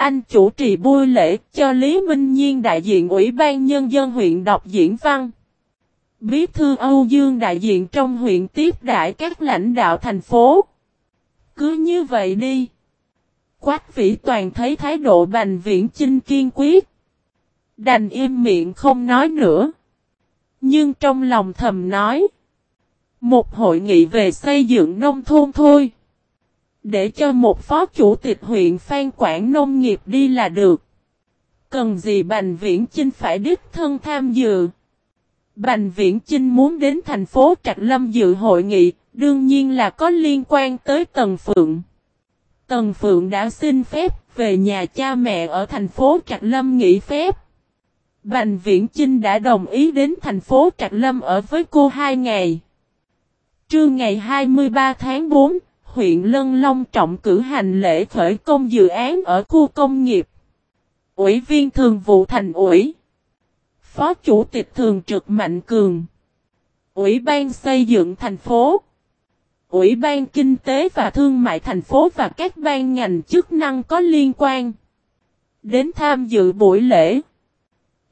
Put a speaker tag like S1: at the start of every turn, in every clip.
S1: anh chủ trì buổi lễ cho Lý Minh Nhiên đại diện Ủy ban Nhân dân huyện đọc diễn văn. Bí thư Âu Dương đại diện trong huyện tiếp đại các lãnh đạo thành phố. Cứ như vậy đi. Quách vĩ toàn thấy thái độ bành viễn chinh kiên quyết. Đành im miệng không nói nữa. Nhưng trong lòng thầm nói. Một hội nghị về xây dựng nông thôn thôi. Để cho một phó chủ tịch huyện Phan quản nông nghiệp đi là được. Cần gì Bành Viễn Chinh phải đích thân tham dự. Bành Viễn Chinh muốn đến thành phố Trạch Lâm dự hội nghị, đương nhiên là có liên quan tới Tần Phượng. Tần Phượng đã xin phép về nhà cha mẹ ở thành phố Trạch Lâm nghỉ phép. Bành Viễn Chinh đã đồng ý đến thành phố Trạch Lâm ở với cô hai ngày. Trưa ngày 23 tháng 4, huyện Lân Long trọng cử hành lễ khởi công dự án ở khu công nghiệp. Ủy viên thường vụ thành ủy. Phó chủ tịch thường trực Mạnh Cường. Ủy ban xây dựng thành phố. Ủy ban Kinh tế và Thương mại thành phố và các ban ngành chức năng có liên quan. Đến tham dự buổi lễ.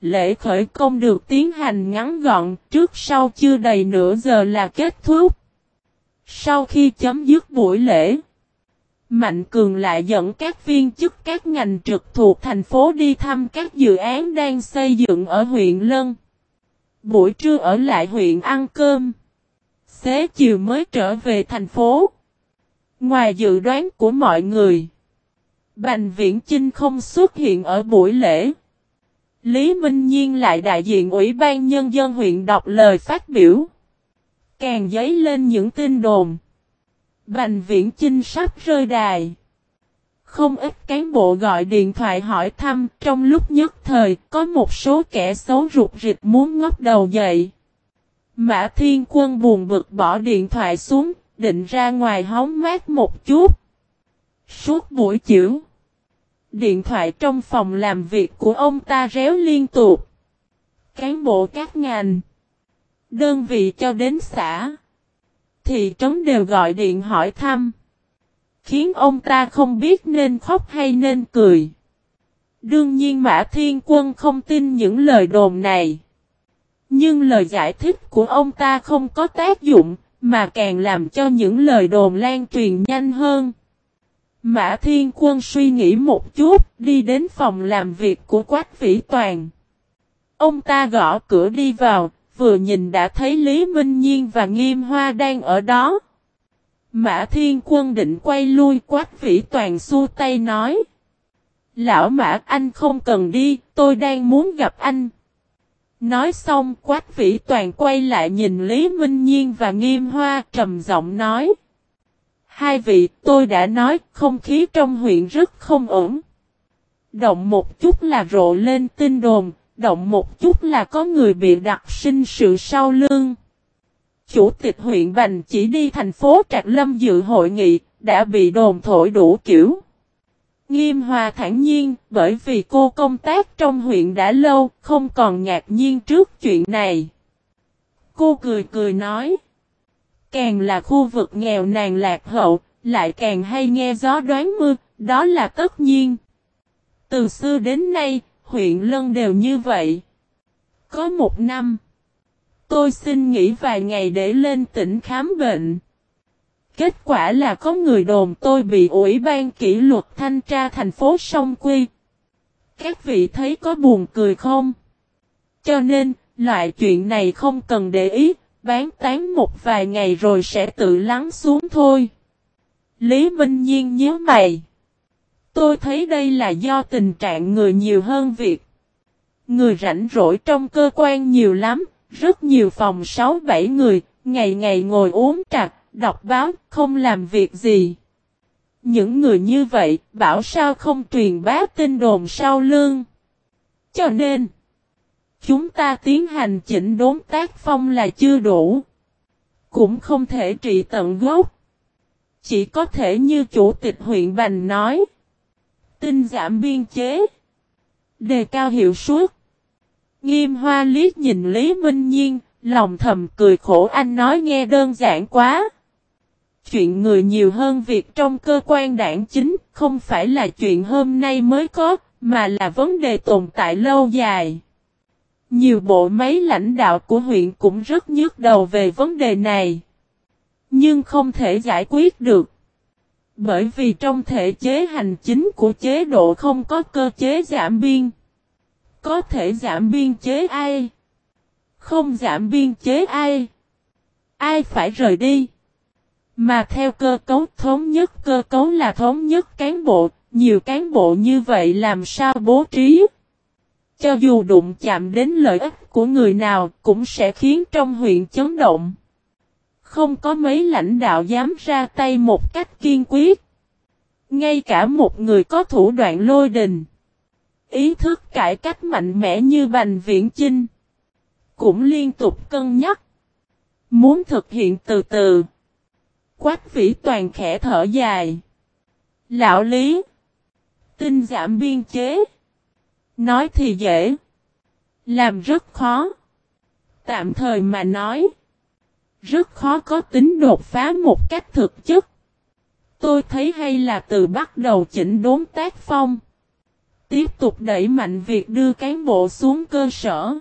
S1: Lễ khởi công được tiến hành ngắn gọn, trước sau chưa đầy nửa giờ là kết thúc. Sau khi chấm dứt buổi lễ, Mạnh Cường lại dẫn các viên chức các ngành trực thuộc thành phố đi thăm các dự án đang xây dựng ở huyện Lân. Buổi trưa ở lại huyện ăn cơm. Xế chiều mới trở về thành phố. Ngoài dự đoán của mọi người, Bành Viễn Chinh không xuất hiện ở buổi lễ. Lý Minh Nhiên lại đại diện Ủy ban Nhân dân huyện đọc lời phát biểu. Càng dấy lên những tin đồn. Bành viễn chinh sắp rơi đài. Không ít cán bộ gọi điện thoại hỏi thăm, trong lúc nhất thời, có một số kẻ xấu rụt rịch muốn ngóc đầu dậy. Mã Thiên Quân buồn bực bỏ điện thoại xuống, định ra ngoài hóng mát một chút. Suốt buổi chiều, điện thoại trong phòng làm việc của ông ta réo liên tục. Cán bộ các ngành, đơn vị cho đến xã thị trấn đều gọi điện hỏi thăm. Khiến ông ta không biết nên khóc hay nên cười. Đương nhiên Mã Thiên Quân không tin những lời đồn này. Nhưng lời giải thích của ông ta không có tác dụng, mà càng làm cho những lời đồn lan truyền nhanh hơn. Mã Thiên Quân suy nghĩ một chút, đi đến phòng làm việc của Quách Vĩ Toàn. Ông ta gõ cửa đi vào, vừa nhìn đã thấy Lý Minh Nhiên và Nghiêm Hoa đang ở đó. Mã Thiên Quân định quay lui quát vĩ toàn xua tay nói. Lão Mã anh không cần đi, tôi đang muốn gặp anh. Nói xong quát vĩ toàn quay lại nhìn Lý Minh Nhiên và Nghiêm Hoa trầm giọng nói. Hai vị tôi đã nói không khí trong huyện rất không ổn. Động một chút là rộ lên tin đồn, động một chút là có người bị đặt sinh sự sau lưng. Chủ tịch huyện Bành chỉ đi thành phố Trạc Lâm dự hội nghị, đã bị đồn thổi đủ kiểu. Nghiêm hòa thản nhiên, bởi vì cô công tác trong huyện đã lâu, không còn ngạc nhiên trước chuyện này. Cô cười cười nói, càng là khu vực nghèo nàn lạc hậu, lại càng hay nghe gió đoán mưa, đó là tất nhiên. Từ xưa đến nay, huyện Lân đều như vậy. Có một năm, tôi xin nghỉ vài ngày để lên tỉnh khám bệnh. Kết quả là có người đồn tôi bị Ủy ban kỷ luật thanh tra thành phố Sông Quy. Các vị thấy có buồn cười không? Cho nên, loại chuyện này không cần để ý, bán tán một vài ngày rồi sẽ tự lắng xuống thôi. Lý Minh Nhiên nhớ mày. Tôi thấy đây là do tình trạng người nhiều hơn việc. Người rảnh rỗi trong cơ quan nhiều lắm, rất nhiều phòng 6-7 người, ngày ngày ngồi uống trà, đọc báo, không làm việc gì. Những người như vậy, bảo sao không truyền bá tin đồn sau lương. Cho nên, chúng ta tiến hành chỉnh đốn tác phong là chưa đủ. Cũng không thể trị tận gốc. Chỉ có thể như chủ tịch huyện Bành nói. Tinh giảm biên chế. Đề cao hiệu suất. Nghiêm hoa liếc nhìn Lý Minh Nhiên, lòng thầm cười khổ anh nói nghe đơn giản quá. Chuyện người nhiều hơn việc trong cơ quan đảng chính, không phải là chuyện hôm nay mới có, mà là vấn đề tồn tại lâu dài. Nhiều bộ máy lãnh đạo của huyện cũng rất nhức đầu về vấn đề này. Nhưng không thể giải quyết được. Bởi vì trong thể chế hành chính của chế độ không có cơ chế giảm biên. Có thể giảm biên chế ai? Không giảm biên chế ai? Ai phải rời đi? Mà theo cơ cấu thống nhất cơ cấu là thống nhất cán bộ, nhiều cán bộ như vậy làm sao bố trí? Cho dù đụng chạm đến lợi ích của người nào cũng sẽ khiến trong huyện chấn động. Không có mấy lãnh đạo dám ra tay một cách kiên quyết. Ngay cả một người có thủ đoạn lôi đình. Ý thức cải cách mạnh mẽ như Bành Viễn Chinh. Cũng liên tục cân nhắc. Muốn thực hiện từ từ. Quách vĩ toàn khẽ thở dài. Lão Lý. Tinh giảm biên chế. Nói thì dễ. Làm rất khó. Tạm thời mà nói. Rất khó có tính đột phá một cách thực chất. Tôi thấy hay là từ bắt đầu chỉnh đốn tác phong. Tiếp tục đẩy mạnh việc đưa cán bộ xuống cơ sở.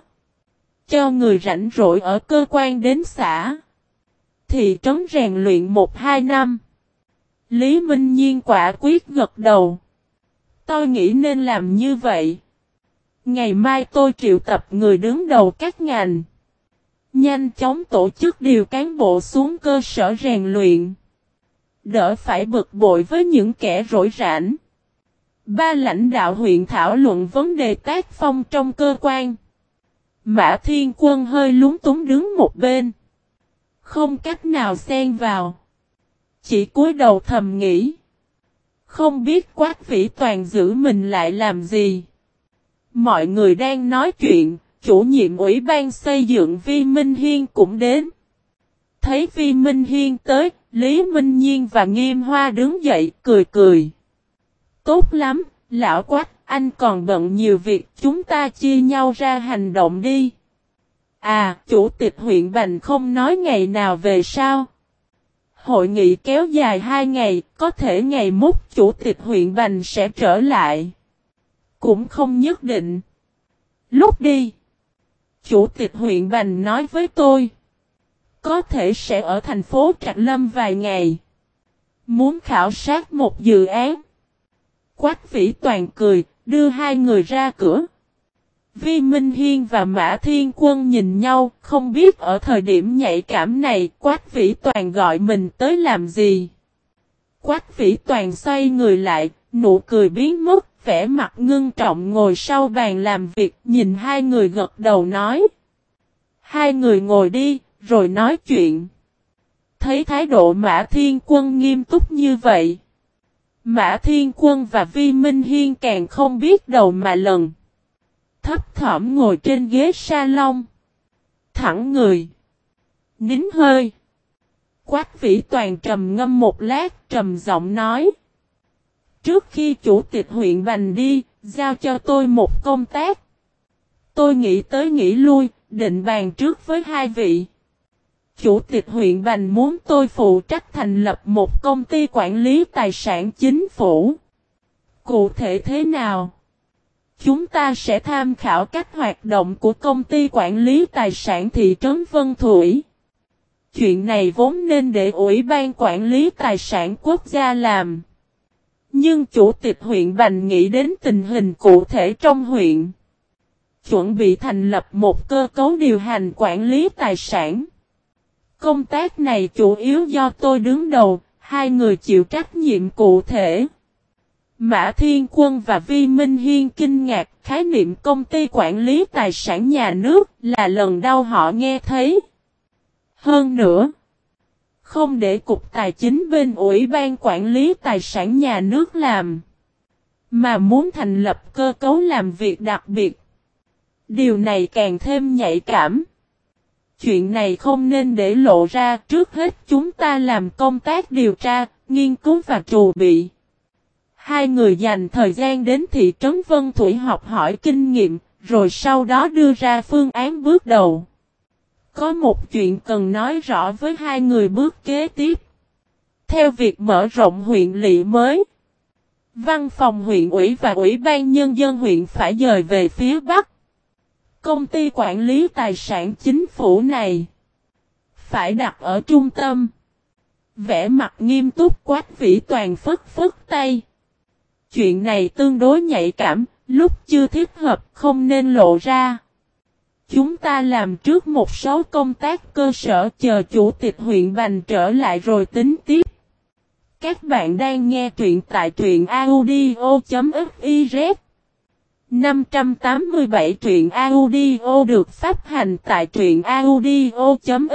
S1: Cho người rảnh rỗi ở cơ quan đến xã. Thị trấn rèn luyện 1-2 năm. Lý Minh Nhiên quả quyết gật đầu. Tôi nghĩ nên làm như vậy. Ngày mai tôi triệu tập người đứng đầu các ngành. Nhanh chóng tổ chức điều cán bộ xuống cơ sở rèn luyện. Đỡ phải bực bội với những kẻ rỗi rãnh. Ba lãnh đạo huyện thảo luận vấn đề tác phong trong cơ quan. Mã Thiên Quân hơi lúng túng đứng một bên. Không cách nào xen vào. Chỉ cúi đầu thầm nghĩ. Không biết quát vĩ toàn giữ mình lại làm gì. Mọi người đang nói chuyện, chủ nhiệm ủy ban xây dựng Vi Minh Hiên cũng đến. Thấy Vi Minh Hiên tới, Lý Minh Nhiên và Nghiêm Hoa đứng dậy cười cười. Tốt lắm, lão quách, anh còn bận nhiều việc, chúng ta chia nhau ra hành động đi. À, chủ tịch huyện Bành không nói ngày nào về sao? Hội nghị kéo dài hai ngày, có thể ngày mốt chủ tịch huyện Bành sẽ trở lại. Cũng không nhất định. Lúc đi, chủ tịch huyện Bành nói với tôi. Có thể sẽ ở thành phố Trạch Lâm vài ngày. Muốn khảo sát một dự án. Quách vĩ toàn cười, đưa hai người ra cửa. Vi Minh Hiên và Mã Thiên Quân nhìn nhau, không biết ở thời điểm nhạy cảm này Quách Vĩ Toàn gọi mình tới làm gì. Quách Vĩ Toàn xoay người lại, nụ cười biến mất, vẻ mặt ngưng trọng ngồi sau bàn làm việc, nhìn hai người gật đầu nói. Hai người ngồi đi, rồi nói chuyện. Thấy thái độ Mã Thiên Quân nghiêm túc như vậy. Mã Thiên Quân và Vi Minh Hiên càng không biết đầu mà lần thấp thỏm ngồi trên ghế salon. Thẳng người. Nín hơi. Quách vĩ toàn trầm ngâm một lát trầm giọng nói. Trước khi chủ tịch huyện Bành đi, giao cho tôi một công tác. Tôi nghĩ tới nghĩ lui, định bàn trước với hai vị. Chủ tịch huyện Bành muốn tôi phụ trách thành lập một công ty quản lý tài sản chính phủ. Cụ thể thế nào? Chúng ta sẽ tham khảo cách hoạt động của công ty quản lý tài sản thị trấn Vân Thủy. Chuyện này vốn nên để Ủy ban quản lý tài sản quốc gia làm. Nhưng chủ tịch huyện Bành nghĩ đến tình hình cụ thể trong huyện. Chuẩn bị thành lập một cơ cấu điều hành quản lý tài sản. Công tác này chủ yếu do tôi đứng đầu, hai người chịu trách nhiệm cụ thể. Mã Thiên Quân và Vi Minh Hiên kinh ngạc khái niệm công ty quản lý tài sản nhà nước là lần đầu họ nghe thấy. Hơn nữa, không để Cục Tài chính bên Ủy ban quản lý tài sản nhà nước làm, mà muốn thành lập cơ cấu làm việc đặc biệt. Điều này càng thêm nhạy cảm. Chuyện này không nên để lộ ra trước hết chúng ta làm công tác điều tra, nghiên cứu và trù bị. Hai người dành thời gian đến thị trấn Vân Thủy học hỏi kinh nghiệm, rồi sau đó đưa ra phương án bước đầu. Có một chuyện cần nói rõ với hai người bước kế tiếp. Theo việc mở rộng huyện lỵ mới, Văn phòng huyện ủy và ủy ban nhân dân huyện phải dời về phía Bắc. Công ty quản lý tài sản chính phủ này phải đặt ở trung tâm. Vẽ mặt nghiêm túc quát vĩ toàn phất phất tay. Chuyện này tương đối nhạy cảm, lúc chưa thích hợp không nên lộ ra. Chúng ta làm trước một số công tác cơ sở chờ chủ tịch huyện Bành trở lại rồi tính tiếp. Các bạn đang nghe truyện tại truyện audio.fiz 587 truyện audio được phát hành tại truyện audio.fiz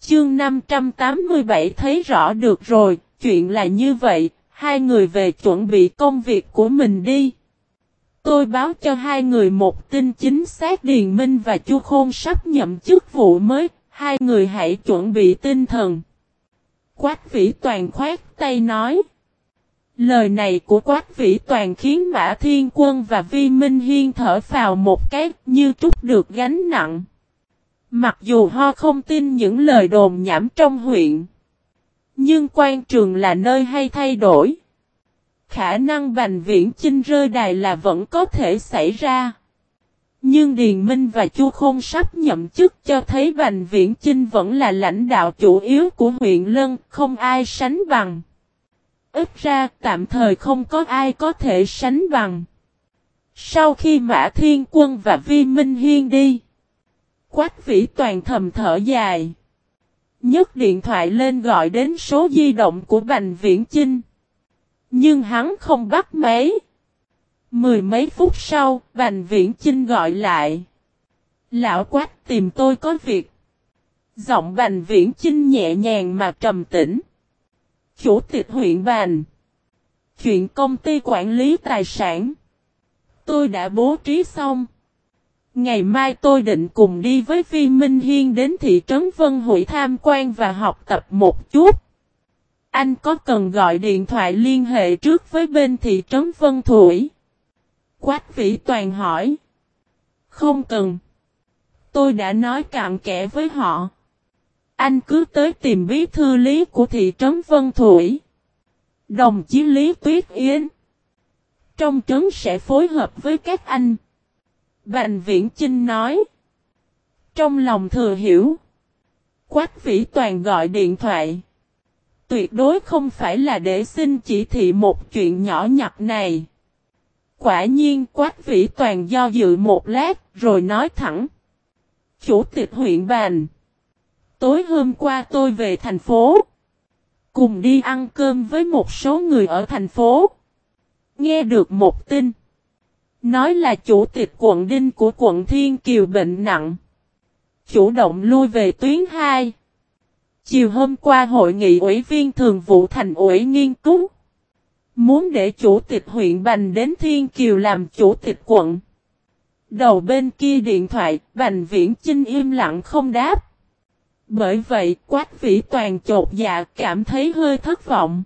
S1: Chương 587 thấy rõ được rồi, chuyện là như vậy, hai người về chuẩn bị công việc của mình đi. Tôi báo cho hai người một tin chính xác Điền Minh và Chu Khôn sắp nhậm chức vụ mới, hai người hãy chuẩn bị tinh thần. Quách vĩ toàn khoát tay nói. Lời này của Quách Vĩ Toàn khiến Mã Thiên Quân và Vi Minh Hiên thở vào một cái như trút được gánh nặng. Mặc dù ho không tin những lời đồn nhảm trong huyện. Nhưng quan trường là nơi hay thay đổi. Khả năng Bành Viễn Chinh rơi đài là vẫn có thể xảy ra. Nhưng Điền Minh và Chu Khôn sắp nhậm chức cho thấy Bành Viễn Chinh vẫn là lãnh đạo chủ yếu của huyện Lân, không ai sánh bằng. Ít ra tạm thời không có ai có thể sánh bằng. Sau khi Mã Thiên Quân và Vi Minh Hiên đi, Quách Vĩ Toàn thầm thở dài. nhấc điện thoại lên gọi đến số di động của Bành Viễn Chinh. Nhưng hắn không bắt máy. Mười mấy phút sau, Bành Viễn Chinh gọi lại. Lão Quách tìm tôi có việc. Giọng Bành Viễn Chinh nhẹ nhàng mà trầm tĩnh. Chủ tịch huyện Bành. Chuyện công ty quản lý tài sản. Tôi đã bố trí xong. Ngày mai tôi định cùng đi với Phi Minh Hiên đến thị trấn Vân Hội tham quan và học tập một chút. Anh có cần gọi điện thoại liên hệ trước với bên thị trấn Vân Thủy? Quách Vĩ Toàn hỏi. Không cần. Tôi đã nói cạn kẽ với họ. Anh cứ tới tìm bí thư lý của thị trấn Vân Thủy. Đồng chí Lý Tuyết Yến. Trong trấn sẽ phối hợp với các anh. Bành Viễn Chinh nói. Trong lòng thừa hiểu. Quách Vĩ Toàn gọi điện thoại. Tuyệt đối không phải là để xin chỉ thị một chuyện nhỏ nhặt này. Quả nhiên Quách Vĩ Toàn do dự một lát rồi nói thẳng. Chủ tịch huyện bàn, Tối hôm qua tôi về thành phố. Cùng đi ăn cơm với một số người ở thành phố. Nghe được một tin. Nói là chủ tịch quận Đinh của quận Thiên Kiều bệnh nặng. Chủ động lui về tuyến 2. Chiều hôm qua hội nghị ủy viên thường vụ thành ủy nghiên cứu. Muốn để chủ tịch huyện Bành đến Thiên Kiều làm chủ tịch quận. Đầu bên kia điện thoại, Bành Viễn Chinh im lặng không đáp. Bởi vậy, Quách Vĩ Toàn chột dạ cảm thấy hơi thất vọng.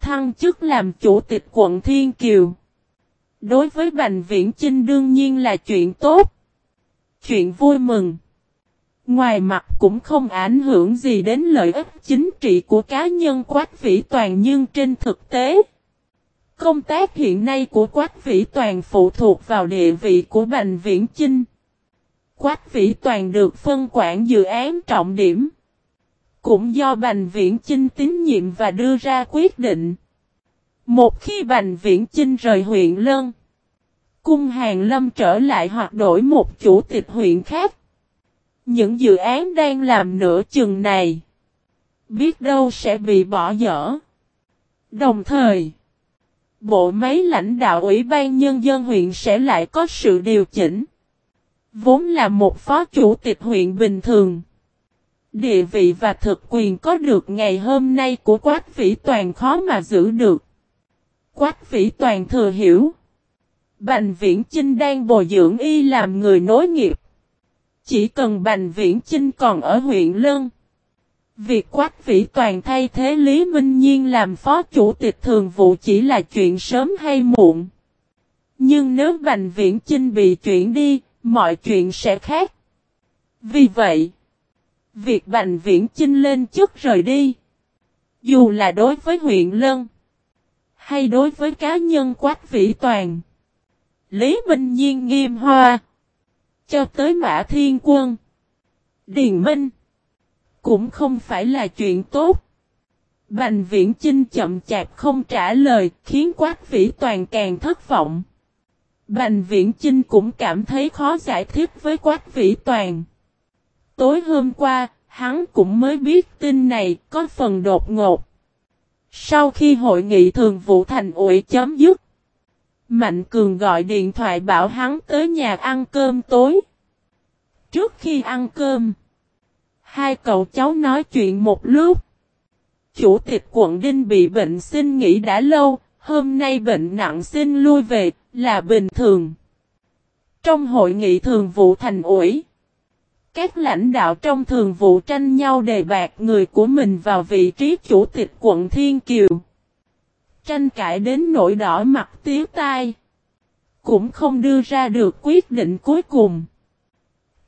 S1: Thăng chức làm chủ tịch quận Thiên Kiều. Đối với Bành Viễn Chinh đương nhiên là chuyện tốt. Chuyện vui mừng. Ngoài mặt cũng không ảnh hưởng gì đến lợi ích chính trị của cá nhân Quách Vĩ Toàn nhưng trên thực tế. Công tác hiện nay của Quách Vĩ Toàn phụ thuộc vào địa vị của Bành Viễn Chinh. Quách Vĩ Toàn được phân quản dự án trọng điểm. Cũng do Bành Viễn Chinh tín nhiệm và đưa ra quyết định. Một khi Bành Viễn Chinh rời huyện Lân, Cung Hàng Lâm trở lại hoặc đổi một chủ tịch huyện khác. Những dự án đang làm nửa chừng này, biết đâu sẽ bị bỏ dở. Đồng thời, bộ máy lãnh đạo Ủy ban Nhân dân huyện sẽ lại có sự điều chỉnh. Vốn là một phó chủ tịch huyện bình thường. Địa vị và thực quyền có được ngày hôm nay của Quách Vĩ Toàn khó mà giữ được. Quách Vĩ Toàn thừa hiểu. Bành Viễn Chinh đang bồi dưỡng y làm người nối nghiệp. Chỉ cần Bành Viễn Chinh còn ở huyện Lân. Việc Quách Vĩ Toàn thay thế Lý Minh Nhiên làm phó chủ tịch thường vụ chỉ là chuyện sớm hay muộn. Nhưng nếu Bành Viễn Chinh bị chuyển đi, mọi chuyện sẽ khác. Vì vậy, việc Bành Viễn Chinh lên chức rời đi, dù là đối với huyện Lân, Hay đối với cá nhân Quách Vĩ Toàn? Lý Minh Nhiên nghiêm hoa. Cho tới Mã Thiên Quân. Điền Minh. Cũng không phải là chuyện tốt. Bành viễn Chinh chậm chạp không trả lời khiến Quách Vĩ Toàn càng thất vọng. Bành viễn Chinh cũng cảm thấy khó giải thích với Quách Vĩ Toàn. Tối hôm qua, hắn cũng mới biết tin này có phần đột ngột. Sau khi hội nghị thường vụ thành ủy chấm dứt, Mạnh Cường gọi điện thoại bảo hắn tới nhà ăn cơm tối. Trước khi ăn cơm, hai cậu cháu nói chuyện một lúc. Chủ tịch quận Đinh bị bệnh xin nghỉ đã lâu, hôm nay bệnh nặng xin lui về, là bình thường. Trong hội nghị thường vụ thành ủy, các lãnh đạo trong thường vụ tranh nhau đề bạc người của mình vào vị trí chủ tịch quận Thiên Kiều. Tranh cãi đến nỗi đỏ mặt tía tai. Cũng không đưa ra được quyết định cuối cùng.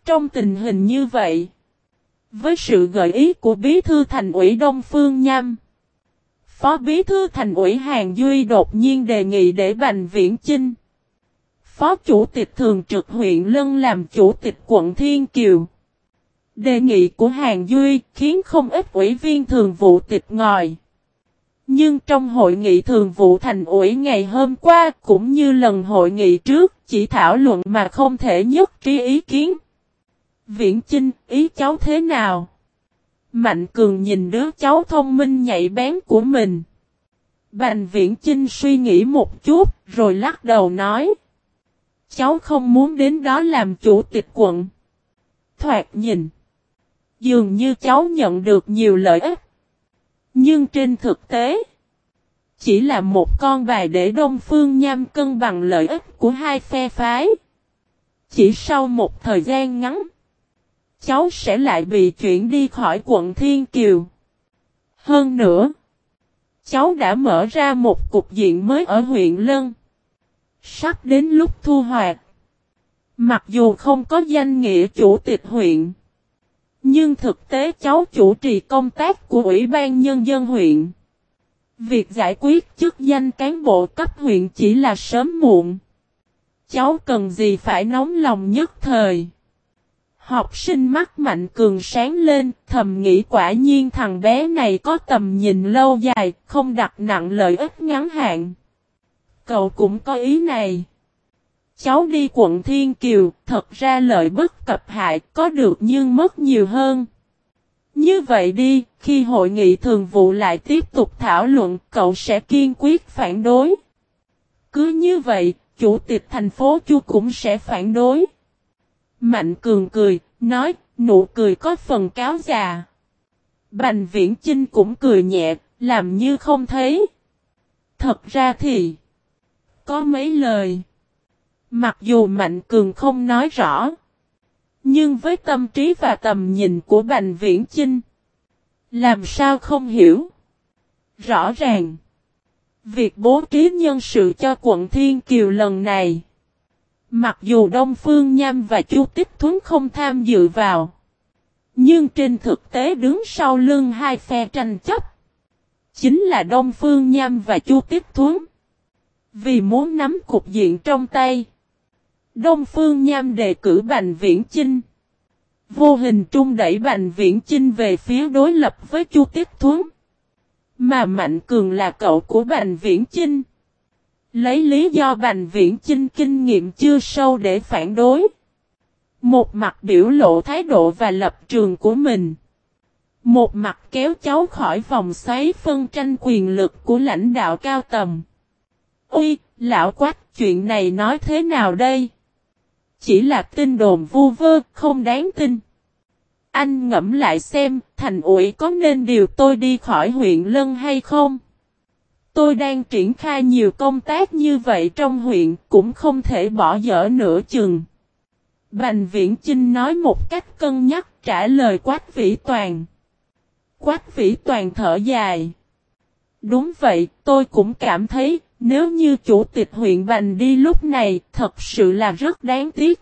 S1: Trong tình hình như vậy, với sự gợi ý của Bí thư Thành ủy Đông Phương Nham, Phó Bí thư Thành ủy Hàng Duy đột nhiên đề nghị để Bành Viễn Chinh, Phó Chủ tịch Thường trực huyện Lân làm Chủ tịch quận Thiên Kiều. Đề nghị của Hàng Duy khiến không ít ủy viên thường vụ tịch ngòi. Nhưng trong hội nghị thường vụ thành ủy ngày hôm qua cũng như lần hội nghị trước chỉ thảo luận mà không thể nhất trí ý kiến. Viễn Chinh, ý cháu thế nào? Mạnh Cường nhìn đứa cháu thông minh nhạy bén của mình. Bành Viễn Chinh suy nghĩ một chút rồi lắc đầu nói. Cháu không muốn đến đó làm chủ tịch quận. Thoạt nhìn. Dường như cháu nhận được nhiều lợi ích. Nhưng trên thực tế, chỉ là một con bài để Đông Phương Nham cân bằng lợi ích của hai phe phái. Chỉ sau một thời gian ngắn, cháu sẽ lại bị chuyển đi khỏi quận Thiên Kiều. Hơn nữa, cháu đã mở ra một cục diện mới ở huyện Lân. Sắp đến lúc thu hoạch. Mặc dù không có danh nghĩa chủ tịch huyện, nhưng thực tế cháu chủ trì công tác của Ủy ban Nhân dân huyện. Việc giải quyết chức danh cán bộ cấp huyện chỉ là sớm muộn. Cháu cần gì phải nóng lòng nhất thời. Học sinh mắt mạnh cường sáng lên, thầm nghĩ quả nhiên thằng bé này có tầm nhìn lâu dài, không đặt nặng lợi ích ngắn hạn. Cậu cũng có ý này. Cháu đi quận Thiên Kiều, thật ra lợi bất cập hại, có được nhưng mất nhiều hơn. Như vậy đi, khi hội nghị thường vụ lại tiếp tục thảo luận, cậu sẽ kiên quyết phản đối. Cứ như vậy, chủ tịch thành phố Chu cũng sẽ phản đối. Mạnh Cường cười, nói, nụ cười có phần cáo già. Bành Viễn Chinh cũng cười nhẹ, làm như không thấy. Thật ra thì, có mấy lời. Mặc dù Mạnh Cường không nói rõ, nhưng với tâm trí và tầm nhìn của Bành Viễn Chinh, làm sao không hiểu? Rõ ràng, việc bố trí nhân sự cho quận Thiên Kiều lần này, mặc dù Đông Phương Nham và Chu Tích Thuấn không tham dự vào, nhưng trên thực tế đứng sau lưng hai phe tranh chấp, chính là Đông Phương Nham và Chu Tích Thuấn. Vì muốn nắm cục diện trong tay, Đông Phương Nham đề cử Bành Viễn Chinh. Vô hình trung đẩy Bành Viễn Chinh về phía đối lập với Chu Tiết Thuấn. Mà Mạnh Cường là cậu của Bành Viễn Chinh. Lấy lý do Bành Viễn Chinh kinh nghiệm chưa sâu để phản đối. Một mặt biểu lộ thái độ và lập trường của mình. Một mặt kéo cháu khỏi vòng xoáy phân tranh quyền lực của lãnh đạo cao tầm. Ui, lão quách chuyện này nói thế nào đây? Chỉ là tin đồn vu vơ, không đáng tin. Anh ngẫm lại xem, thành ủy có nên điều tôi đi khỏi huyện Lân hay không? Tôi đang triển khai nhiều công tác như vậy trong huyện, cũng không thể bỏ dở nửa chừng. Bành Viễn Chinh nói một cách cân nhắc trả lời Quách Vĩ Toàn. Quách Vĩ Toàn thở dài. Đúng vậy, tôi cũng cảm thấy, nếu như chủ tịch huyện Bành đi lúc này, thật sự là rất đáng tiếc.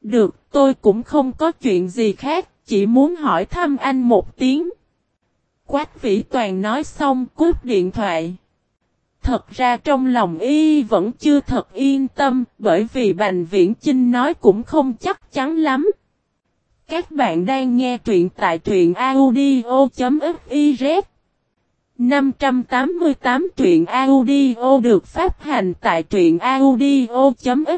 S1: Được, tôi cũng không có chuyện gì khác, chỉ muốn hỏi thăm anh một tiếng. Quách Vĩ Toàn nói xong cúp điện thoại. Thật ra trong lòng y vẫn chưa thật yên tâm, bởi vì Bành Viễn Chinh nói cũng không chắc chắn lắm. Các bạn đang nghe truyện tại truyện audio.fif 588 truyện audio được phát hành tại truyện audio.fiz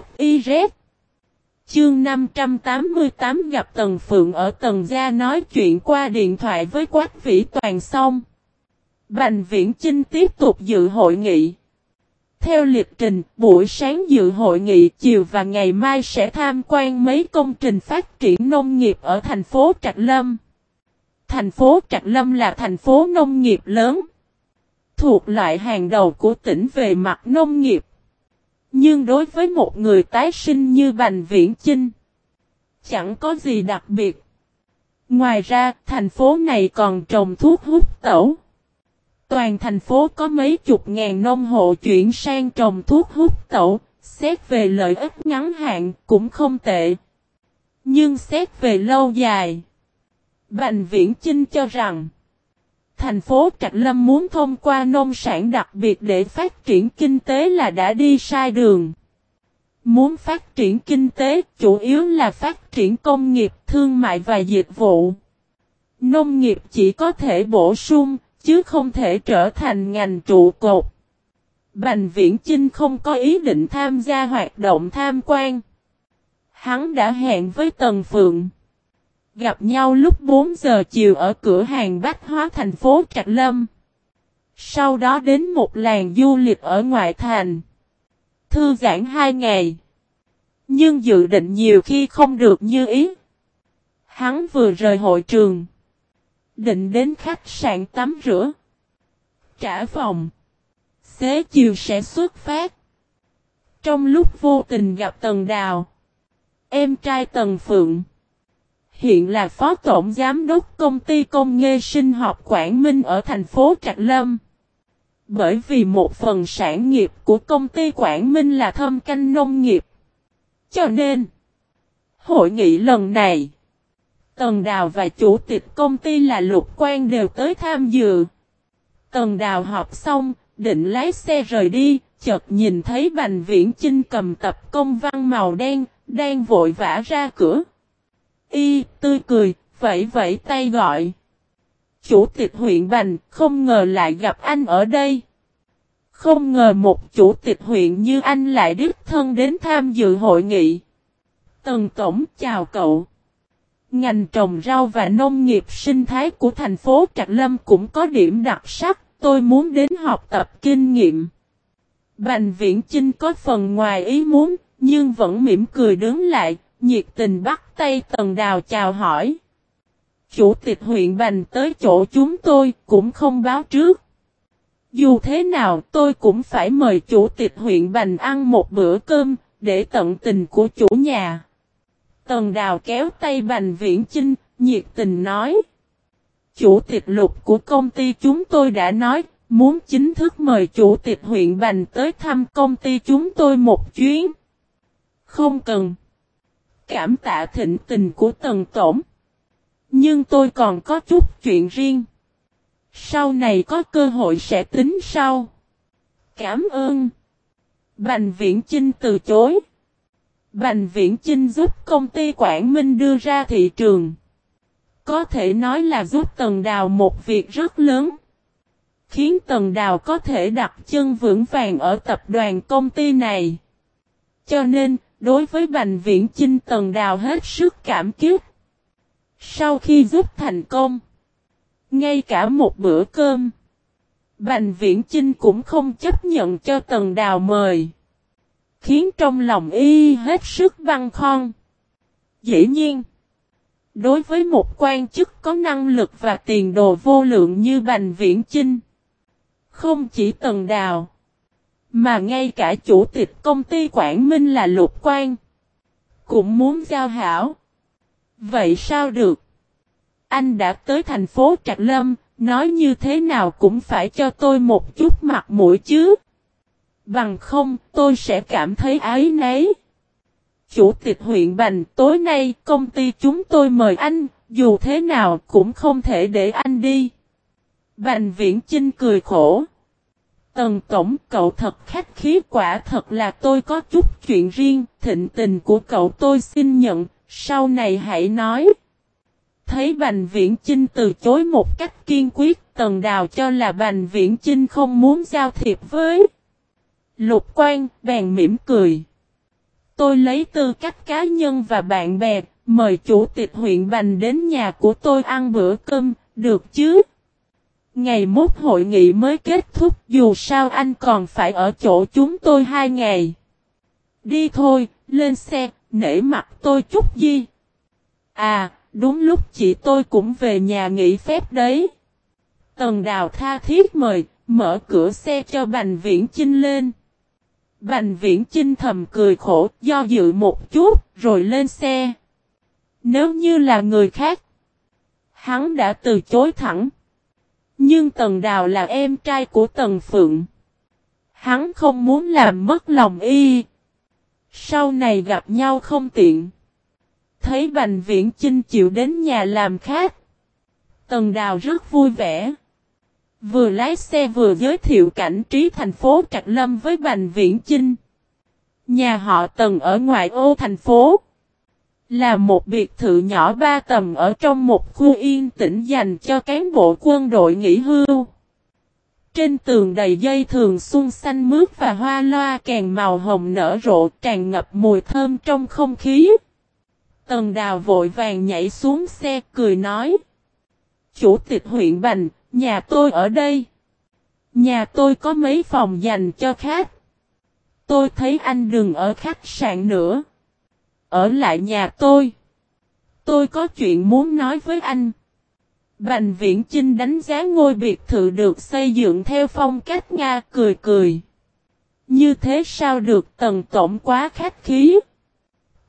S1: Chương 588 gặp Tần Phượng ở Tần Gia nói chuyện qua điện thoại với Quách Vĩ Toàn xong. Bành Viễn Chinh tiếp tục dự hội nghị. Theo lịch trình, buổi sáng dự hội nghị chiều và ngày mai sẽ tham quan mấy công trình phát triển nông nghiệp ở thành phố Trạch Lâm. Thành phố Trạch Lâm là thành phố nông nghiệp lớn, thuộc loại hàng đầu của tỉnh về mặt nông nghiệp. Nhưng đối với một người tái sinh như Bành Viễn Chinh, chẳng có gì đặc biệt. Ngoài ra, thành phố này còn trồng thuốc hút tẩu. Toàn thành phố có mấy chục ngàn nông hộ chuyển sang trồng thuốc hút tẩu, xét về lợi ích ngắn hạn cũng không tệ. Nhưng xét về lâu dài, Bành Viễn Chinh cho rằng, thành phố Trạch Lâm muốn thông qua nông sản đặc biệt để phát triển kinh tế là đã đi sai đường. Muốn phát triển kinh tế chủ yếu là phát triển công nghiệp, thương mại và dịch vụ. Nông nghiệp chỉ có thể bổ sung, chứ không thể trở thành ngành trụ cột. Bành Viễn Chinh không có ý định tham gia hoạt động tham quan. Hắn đã hẹn với Tần Phượng. Gặp nhau lúc 4 giờ chiều ở cửa hàng Bách Hóa thành phố Trạch Lâm. Sau đó đến một làng du lịch ở ngoại thành. Thư giãn hai ngày. Nhưng dự định nhiều khi không được như ý. Hắn vừa rời hội trường. Định đến khách sạn tắm rửa. Trả phòng. Xế chiều sẽ xuất phát. Trong lúc vô tình gặp Tần Đào. Em trai Tần Phượng. Hiện là phó tổng giám đốc công ty công nghệ sinh học Quảng Minh ở thành phố Trạch Lâm. Bởi vì một phần sản nghiệp của công ty Quảng Minh là thâm canh nông nghiệp. Cho nên, hội nghị lần này, Tần Đào và chủ tịch công ty là Lục Quan đều tới tham dự. Tần Đào họp xong, định lái xe rời đi, chợt nhìn thấy Bành Viễn Chinh cầm tập công văn màu đen, đang vội vã ra cửa. Y, tươi cười, vẫy vẫy tay gọi. Chủ tịch huyện Bành, không ngờ lại gặp anh ở đây. Không ngờ một chủ tịch huyện như anh lại đích thân đến tham dự hội nghị. Tần Tổng chào cậu. Ngành trồng rau và nông nghiệp sinh thái của thành phố Trạch Lâm cũng có điểm đặc sắc, tôi muốn đến học tập kinh nghiệm. Bành viễn Chinh có phần ngoài ý muốn, nhưng vẫn mỉm cười đứng lại, nhiệt tình bắt tay Tần Đào chào hỏi. Chủ tịch huyện Bành tới chỗ chúng tôi, cũng không báo trước. Dù thế nào tôi cũng phải mời chủ tịch huyện Bành ăn một bữa cơm, để tận tình của chủ nhà. Tần đào kéo tay Bành Viễn Chinh, nhiệt tình nói. Chủ tịch lục của công ty chúng tôi đã nói, muốn chính thức mời chủ tịch huyện Bành tới thăm công ty chúng tôi một chuyến. Không cần. Cảm tạ thịnh tình của Tần Tổng. Nhưng tôi còn có chút chuyện riêng. Sau này có cơ hội sẽ tính sau. Cảm ơn. Bành Viễn Chinh từ chối. Bành Viễn Chinh giúp công ty Quảng Minh đưa ra thị trường. Có thể nói là giúp Tần Đào một việc rất lớn. Khiến Tần Đào có thể đặt chân vững vàng ở tập đoàn công ty này. Cho nên, đối với Bành Viễn Chinh Tần Đào hết sức cảm kích. Sau khi giúp thành công, ngay cả một bữa cơm, Bành Viễn Chinh cũng không chấp nhận cho Tần Đào mời khiến trong lòng y hết sức băng khon. Dĩ nhiên, đối với một quan chức có năng lực và tiền đồ vô lượng như Bành Viễn Chinh, không chỉ Tần Đào, mà ngay cả chủ tịch công ty Quảng Minh là Lục Quan, cũng muốn giao hảo. Vậy sao được? Anh đã tới thành phố Trạc Lâm, nói như thế nào cũng phải cho tôi một chút mặt mũi chứ. Bằng không, tôi sẽ cảm thấy ái nấy. Chủ tịch huyện Bành, tối nay công ty chúng tôi mời anh, dù thế nào cũng không thể để anh đi. Bành Viễn Chinh cười khổ. Tần Tổng cậu thật khách khí quả thật là tôi có chút chuyện riêng, thịnh tình của cậu tôi xin nhận, sau này hãy nói. Thấy Bành Viễn Chinh từ chối một cách kiên quyết, Tần Đào cho là Bành Viễn Chinh không muốn giao thiệp với. Lục quan, bèn mỉm cười. Tôi lấy tư cách cá nhân và bạn bè, mời chủ tịch huyện Bành đến nhà của tôi ăn bữa cơm, được chứ? Ngày mốt hội nghị mới kết thúc dù sao anh còn phải ở chỗ chúng tôi hai ngày. Đi thôi, lên xe, nể mặt tôi chút gì. À, đúng lúc chị tôi cũng về nhà nghỉ phép đấy. Tần đào tha thiết mời, mở cửa xe cho Bành Viễn Chinh lên. Bành Viễn Chinh thầm cười khổ, do dự một chút, rồi lên xe. Nếu như là người khác, hắn đã từ chối thẳng. Nhưng Tần Đào là em trai của Tần Phượng. Hắn không muốn làm mất lòng y. Sau này gặp nhau không tiện. Thấy Bành Viễn Chinh chịu đến nhà làm khác. Tần Đào rất vui vẻ. Vừa lái xe vừa giới thiệu cảnh trí thành phố Trạc Lâm với Bành Viễn Chinh. Nhà họ Tần ở ngoại ô thành phố. Là một biệt thự nhỏ ba tầng ở trong một khu yên tĩnh dành cho cán bộ quân đội nghỉ hưu. Trên tường đầy dây thường xuân xanh mướt và hoa loa kèn màu hồng nở rộ tràn ngập mùi thơm trong không khí. Tần đào vội vàng nhảy xuống xe cười nói. Chủ tịch huyện Bành, nhà tôi ở đây. Nhà tôi có mấy phòng dành cho khách. Tôi thấy anh đừng ở khách sạn nữa. Ở lại nhà tôi. Tôi có chuyện muốn nói với anh. Bành Viễn Chinh đánh giá ngôi biệt thự được xây dựng theo phong cách Nga cười cười. Như thế sao được tần tổng quá khách khí.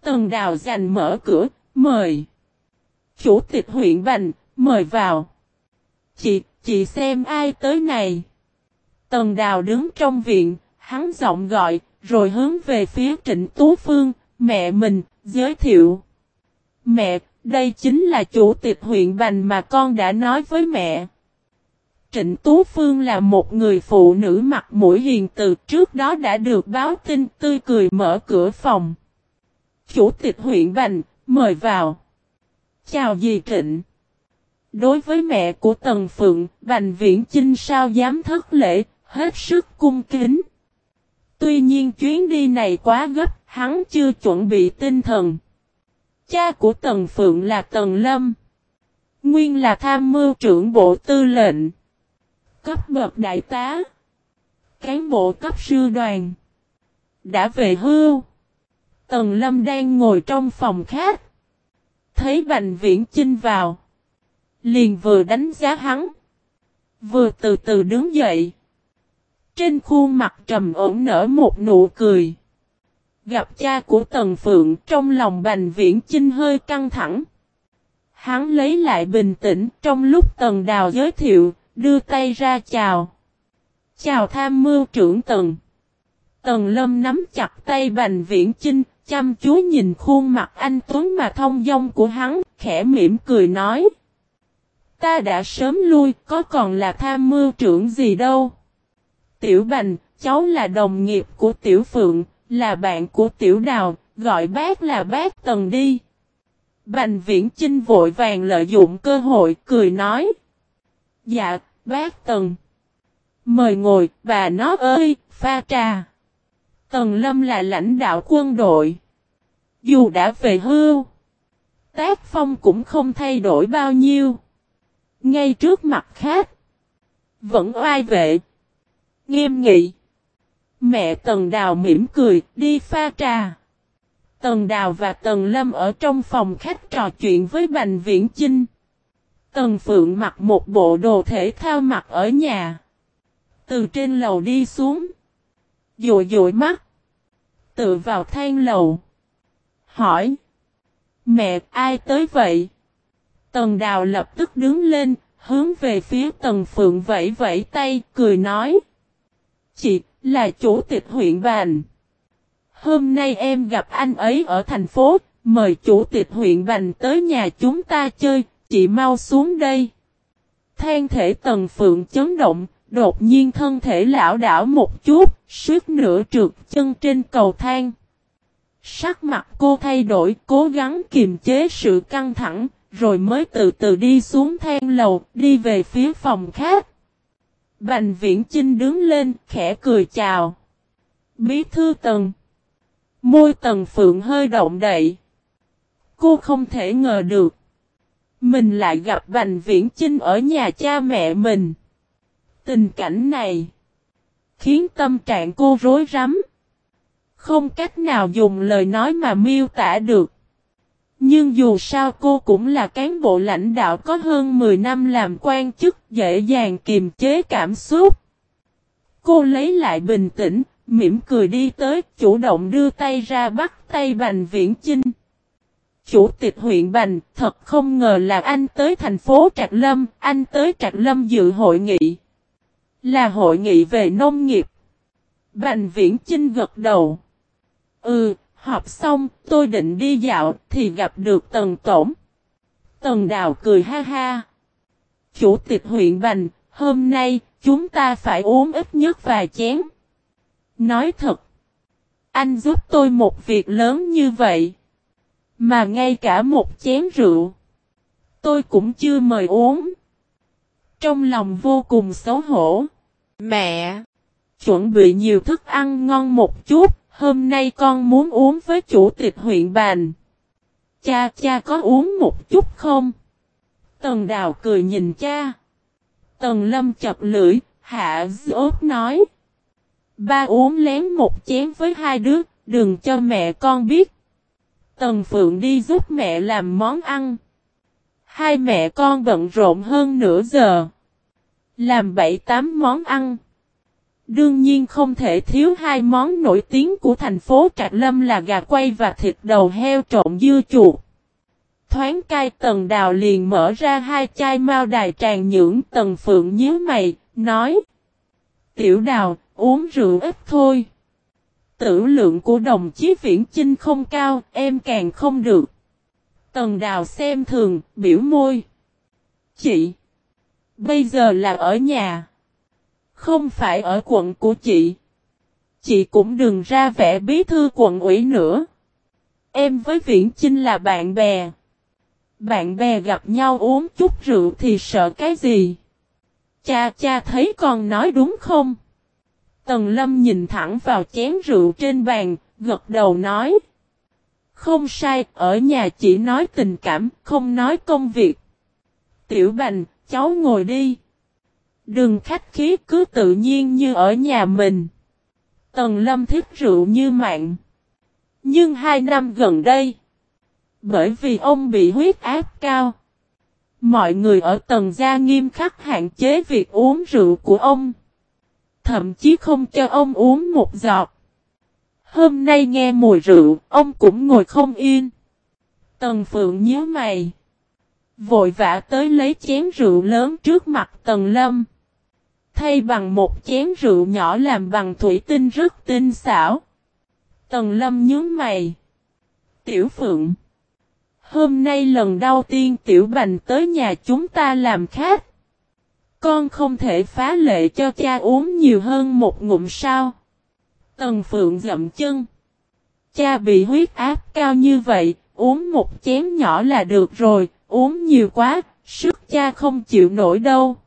S1: Tần đào dành mở cửa, mời. Chủ tịch huyện Bành, mời vào. Chị, chị xem ai tới này. Tần đào đứng trong viện, hắn giọng gọi, rồi hướng về phía trịnh Tú Phương, mẹ mình, giới thiệu. Mẹ, đây chính là chủ tịch huyện Bành mà con đã nói với mẹ. Trịnh Tú Phương là một người phụ nữ mặt mũi hiền từ trước đó đã được báo tin tươi cười mở cửa phòng. Chủ tịch huyện Bành, mời vào. Chào dì Trịnh. Đối với mẹ của Tần Phượng, Bành Viễn Chinh sao dám thất lễ, hết sức cung kính. Tuy nhiên chuyến đi này quá gấp, hắn chưa chuẩn bị tinh thần. Cha của Tần Phượng là Tần Lâm. Nguyên là tham mưu trưởng bộ tư lệnh. Cấp bậc đại tá. Cán bộ cấp sư đoàn. Đã về hưu. Tần Lâm đang ngồi trong phòng khác. Thấy Bành Viễn Chinh vào. Liền vừa đánh giá hắn. Vừa từ từ đứng dậy. Trên khuôn mặt trầm ổn nở một nụ cười. Gặp cha của Tần Phượng trong lòng Bành Viễn Chinh hơi căng thẳng. Hắn lấy lại bình tĩnh trong lúc Tần Đào giới thiệu, đưa tay ra chào. Chào tham mưu trưởng Tần. Tần Lâm nắm chặt tay Bành Viễn Chinh, chăm chú nhìn khuôn mặt anh Tuấn mà thông dong của hắn, khẽ mỉm cười nói. Ta đã sớm lui, có còn là tham mưu trưởng gì đâu. Tiểu Bành, cháu là đồng nghiệp của Tiểu Phượng, là bạn của Tiểu Đào, gọi bác là bác Tần đi. Bành Viễn Chinh vội vàng lợi dụng cơ hội, cười nói. Dạ, bác Tần. Mời ngồi, bà nó ơi, pha trà. Tần Lâm là lãnh đạo quân đội. Dù đã về hưu, tác phong cũng không thay đổi bao nhiêu. Ngay trước mặt khác, vẫn oai vệ. Nghiêm nghị. Mẹ Tần Đào mỉm cười, đi pha trà. Tần Đào và Tần Lâm ở trong phòng khách trò chuyện với Bành Viễn Chinh. Tần Phượng mặc một bộ đồ thể thao mặc ở nhà. Từ trên lầu đi xuống. Dội dội mắt. Tự vào thang lầu. Hỏi. Mẹ ai tới vậy? Tần Đào lập tức đứng lên, hướng về phía Tần Phượng vẫy vẫy tay, cười nói. Chị, là chủ tịch huyện Bành. Hôm nay em gặp anh ấy ở thành phố, mời chủ tịch huyện Bành tới nhà chúng ta chơi, chị mau xuống đây. Than thể Tần Phượng chấn động, đột nhiên thân thể lão đảo một chút, suýt nửa trượt chân trên cầu thang. Sắc mặt cô thay đổi, cố gắng kiềm chế sự căng thẳng, rồi mới từ từ đi xuống thang lầu, đi về phía phòng khác. Bành viễn Chinh đứng lên, khẽ cười chào. Bí thư tần. Môi tần phượng hơi động đậy. Cô không thể ngờ được. Mình lại gặp Bành Viễn Chinh ở nhà cha mẹ mình. Tình cảnh này khiến tâm trạng cô rối rắm. Không cách nào dùng lời nói mà miêu tả được. Nhưng dù sao cô cũng là cán bộ lãnh đạo có hơn 10 năm làm quan chức dễ dàng kiềm chế cảm xúc. Cô lấy lại bình tĩnh, mỉm cười đi tới, chủ động đưa tay ra bắt tay Bành Viễn Chinh. Chủ tịch huyện Bành, thật không ngờ là anh tới thành phố Trạc Lâm, anh tới Trạc Lâm dự hội nghị. Là hội nghị về nông nghiệp. Bành Viễn Chinh gật đầu. Ừ, học xong, tôi định đi dạo, thì gặp được Tần Tổng. Tần Đào cười ha ha. Chủ tịch huyện Bành, hôm nay, chúng ta phải uống ít nhất vài chén. Nói thật, anh giúp tôi một việc lớn như vậy. Mà ngay cả một chén rượu, tôi cũng chưa mời uống. Trong lòng vô cùng xấu hổ. Mẹ! Chuẩn bị nhiều thức ăn ngon một chút, hôm nay con muốn uống với chủ tịch huyện bàn. Cha cha có uống một chút không? Tần đào cười nhìn cha. Tần lâm chập lưỡi, hạ ốt nói. Ba uống lén một chén với hai đứa, đừng cho mẹ con biết. Tần Phượng đi giúp mẹ làm món ăn. Hai mẹ con bận rộn hơn nửa giờ. Làm bảy tám món ăn. Đương nhiên không thể thiếu hai món nổi tiếng của thành phố Trạc Lâm là gà quay và thịt đầu heo trộn dưa chuột. Thoáng cai tần đào liền mở ra hai chai mao đài tràn nhưỡng tần phượng nhíu mày, nói. Tiểu đào, uống rượu ít thôi. Tử lượng của đồng chí viễn chinh không cao, em càng không được. Tần đào xem thường, biểu môi. Chị! Bây giờ là ở nhà. Không phải ở quận của chị. Chị cũng đừng ra vẻ bí thư quận ủy nữa. Em với Viễn Chinh là bạn bè. Bạn bè gặp nhau uống chút rượu thì sợ cái gì? Cha cha thấy con nói đúng không? Tần Lâm nhìn thẳng vào chén rượu trên bàn, gật đầu nói. Không sai, ở nhà chỉ nói tình cảm, không nói công việc. Tiểu Bành, cháu ngồi đi. Đừng khách khí cứ tự nhiên như ở nhà mình. Tần Lâm thích rượu như mạng. Nhưng hai năm gần đây, bởi vì ông bị huyết áp cao, mọi người ở tầng gia nghiêm khắc hạn chế việc uống rượu của ông. Thậm chí không cho ông uống một giọt. Hôm nay nghe mùi rượu, ông cũng ngồi không yên. Tần Phượng nhớ mày. Vội vã tới lấy chén rượu lớn trước mặt Tần Lâm. Thay bằng một chén rượu nhỏ làm bằng thủy tinh rất tinh xảo. Tần Lâm nhớ mày. Tiểu Phượng. Hôm nay lần đầu tiên Tiểu Bành tới nhà chúng ta làm khách. Con không thể phá lệ cho cha uống nhiều hơn một ngụm sao. Tần Phượng dậm chân. Cha bị huyết áp cao như vậy, uống một chén nhỏ là được rồi, uống nhiều quá, sức cha không chịu nổi đâu.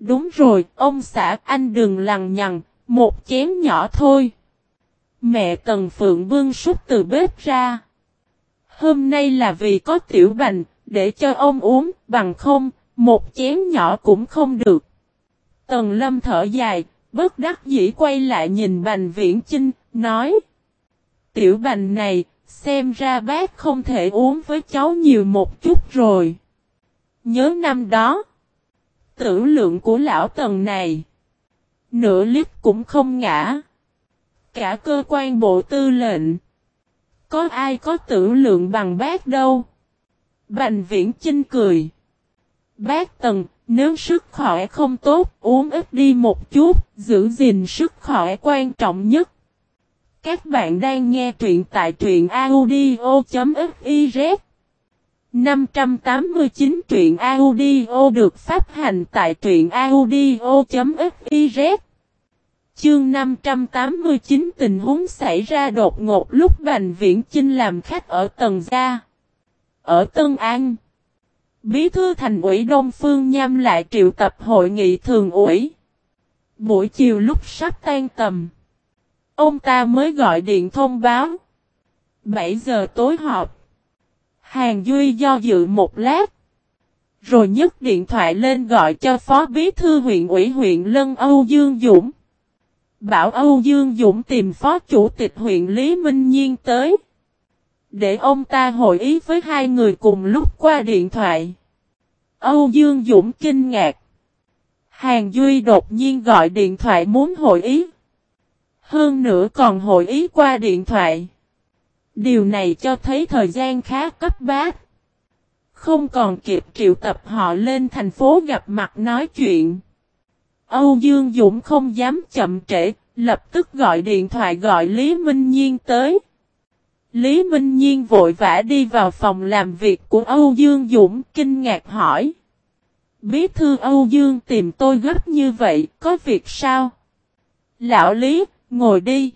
S1: Đúng rồi, ông xã anh đừng lằng nhằng, một chén nhỏ thôi. Mẹ Tần Phượng bưng súp từ bếp ra. Hôm nay là vì có tiểu bành, để cho ông uống, bằng không, một chén nhỏ cũng không được. Tần Lâm thở dài, bất đắc dĩ quay lại nhìn Bành Viễn Chinh, nói. Tiểu Bành này, xem ra bác không thể uống với cháu nhiều một chút rồi. Nhớ năm đó, tử lượng của lão Tần này, nửa lít cũng không ngã. Cả cơ quan bộ tư lệnh, có ai có tử lượng bằng bác đâu. Bành Viễn Chinh cười. Bác Tần, nếu sức khỏe không tốt, uống ít đi một chút, giữ gìn sức khỏe quan trọng nhất. Các bạn đang nghe truyện tại truyện audio.fif 589 truyện audio được phát hành tại truyện audio.fiz Chương 589 tình huống xảy ra đột ngột lúc Bành Viễn Chinh làm khách ở Tần Gia. Ở Tân An, Bí thư thành ủy Đông Phương Nham lại triệu tập hội nghị thường ủy. Buổi chiều lúc sắp tan tầm, ông ta mới gọi điện thông báo. 7 giờ tối họp. Hàng Duy do dự một lát. Rồi nhấc điện thoại lên gọi cho Phó Bí Thư huyện ủy huyện Lân Âu Dương Dũng. Bảo Âu Dương Dũng tìm Phó Chủ tịch huyện Lý Minh Nhiên tới. Để ông ta hội ý với hai người cùng lúc qua điện thoại. Âu Dương Dũng kinh ngạc. Hàng Duy đột nhiên gọi điện thoại muốn hội ý. Hơn nữa còn hội ý qua điện thoại. Điều này cho thấy thời gian khá cấp bách. Không còn kịp triệu tập họ lên thành phố gặp mặt nói chuyện. Âu Dương Dũng không dám chậm trễ, lập tức gọi điện thoại gọi Lý Minh Nhiên tới. Lý Minh Nhiên vội vã đi vào phòng làm việc của Âu Dương Dũng kinh ngạc hỏi. Bí thư Âu Dương tìm tôi gấp như vậy, có việc sao? Lão Lý, ngồi đi.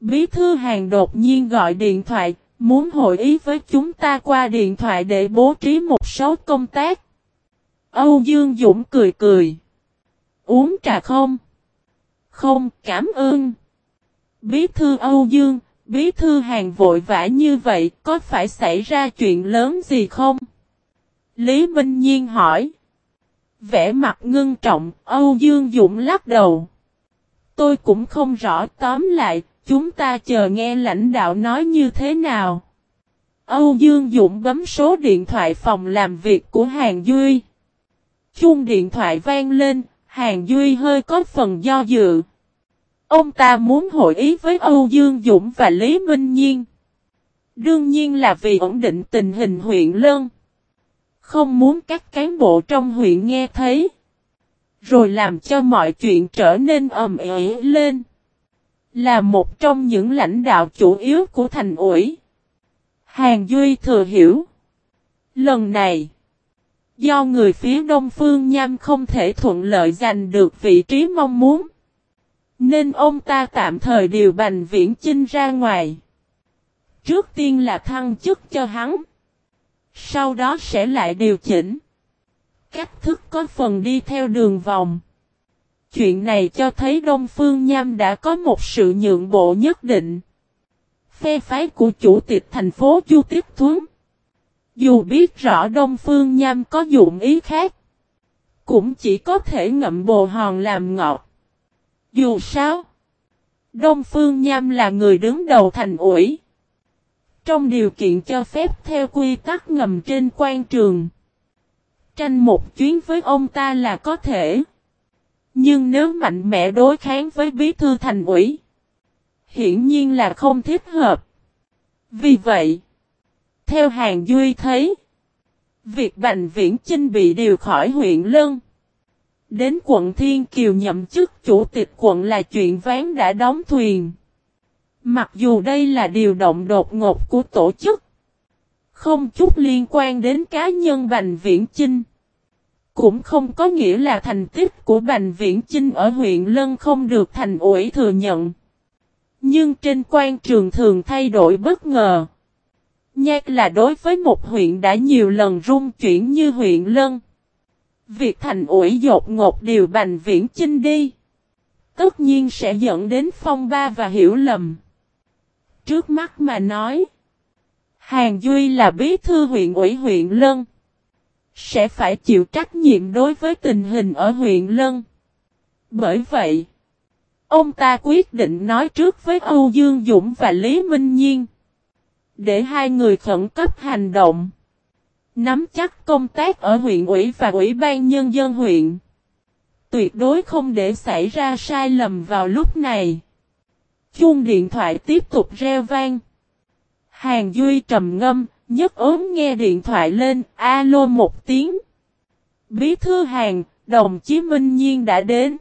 S1: Bí thư hàng đột nhiên gọi điện thoại, muốn hội ý với chúng ta qua điện thoại để bố trí một số công tác. Âu Dương Dũng cười cười. Uống trà không? Không, cảm ơn. Bí thư Âu Dương, bí thư hàng vội vã như vậy, có phải xảy ra chuyện lớn gì không? Lý Minh Nhiên hỏi. Vẽ mặt ngưng trọng, Âu Dương Dũng lắc đầu. Tôi cũng không rõ tóm lại, chúng ta chờ nghe lãnh đạo nói như thế nào. Âu Dương Dũng bấm số điện thoại phòng làm việc của Hàng Duy. Chuông điện thoại vang lên, Hàng Duy hơi có phần do dự. Ông ta muốn hội ý với Âu Dương Dũng và Lý Minh Nhiên. Đương nhiên là vì ổn định tình hình huyện Lân. Không muốn các cán bộ trong huyện nghe thấy. Rồi làm cho mọi chuyện trở nên ầm ĩ lên. Là một trong những lãnh đạo chủ yếu của thành ủy. Hàng Duy thừa hiểu. Lần này, do người phía Đông Phương Nham không thể thuận lợi giành được vị trí mong muốn. Nên ông ta tạm thời điều Bành Viễn Chinh ra ngoài. Trước tiên là thăng chức cho hắn. Sau đó sẽ lại điều chỉnh. Cách thức có phần đi theo đường vòng. Chuyện này cho thấy Đông Phương Nham đã có một sự nhượng bộ nhất định. Phe phái của chủ tịch thành phố Chu Tiếp Thuấn. Dù biết rõ Đông Phương Nham có dụng ý khác. Cũng chỉ có thể ngậm bồ hòn làm ngọt. Dù sao. Đông Phương Nham là người đứng đầu thành ủi. Trong điều kiện cho phép theo quy tắc ngầm trên quan trường. Tranh một chuyến với ông ta là có thể. Nhưng nếu mạnh mẽ đối kháng với bí thư thành ủy. Hiển nhiên là không thích hợp. Vì vậy. Theo hàng Duy thấy. Việc Bành Viễn Chinh bị điều khỏi huyện Lân. Đến quận Thiên Kiều nhậm chức chủ tịch quận là chuyện ván đã đóng thuyền. Mặc dù đây là điều động đột ngột của tổ chức. Không chút liên quan đến cá nhân Bành Viễn Chinh. Cũng không có nghĩa là thành tích của Bành Viễn Chinh ở huyện Lân không được thành ủy thừa nhận. Nhưng trên quan trường thường thay đổi bất ngờ. Nhạc là đối với một huyện đã nhiều lần rung chuyển như huyện Lân. Việc thành ủi dột ngột điều Bành Viễn Chinh đi. Tất nhiên sẽ dẫn đến phong ba và hiểu lầm trước mắt mà nói. Hàng Duy là bí thư huyện ủy huyện Lân. Sẽ phải chịu trách nhiệm đối với tình hình ở huyện Lân. Bởi vậy, ông ta quyết định nói trước với Âu Dương Dũng và Lý Minh Nhiên. Để hai người khẩn cấp hành động. Nắm chắc công tác ở huyện ủy và ủy ban nhân dân huyện. Tuyệt đối không để xảy ra sai lầm vào lúc này. Chuông điện thoại tiếp tục reo vang. Hàng Duy trầm ngâm, nhấc ốm nghe điện thoại lên, alo một tiếng. Bí thư hàng, đồng chí Minh Nhiên đã đến.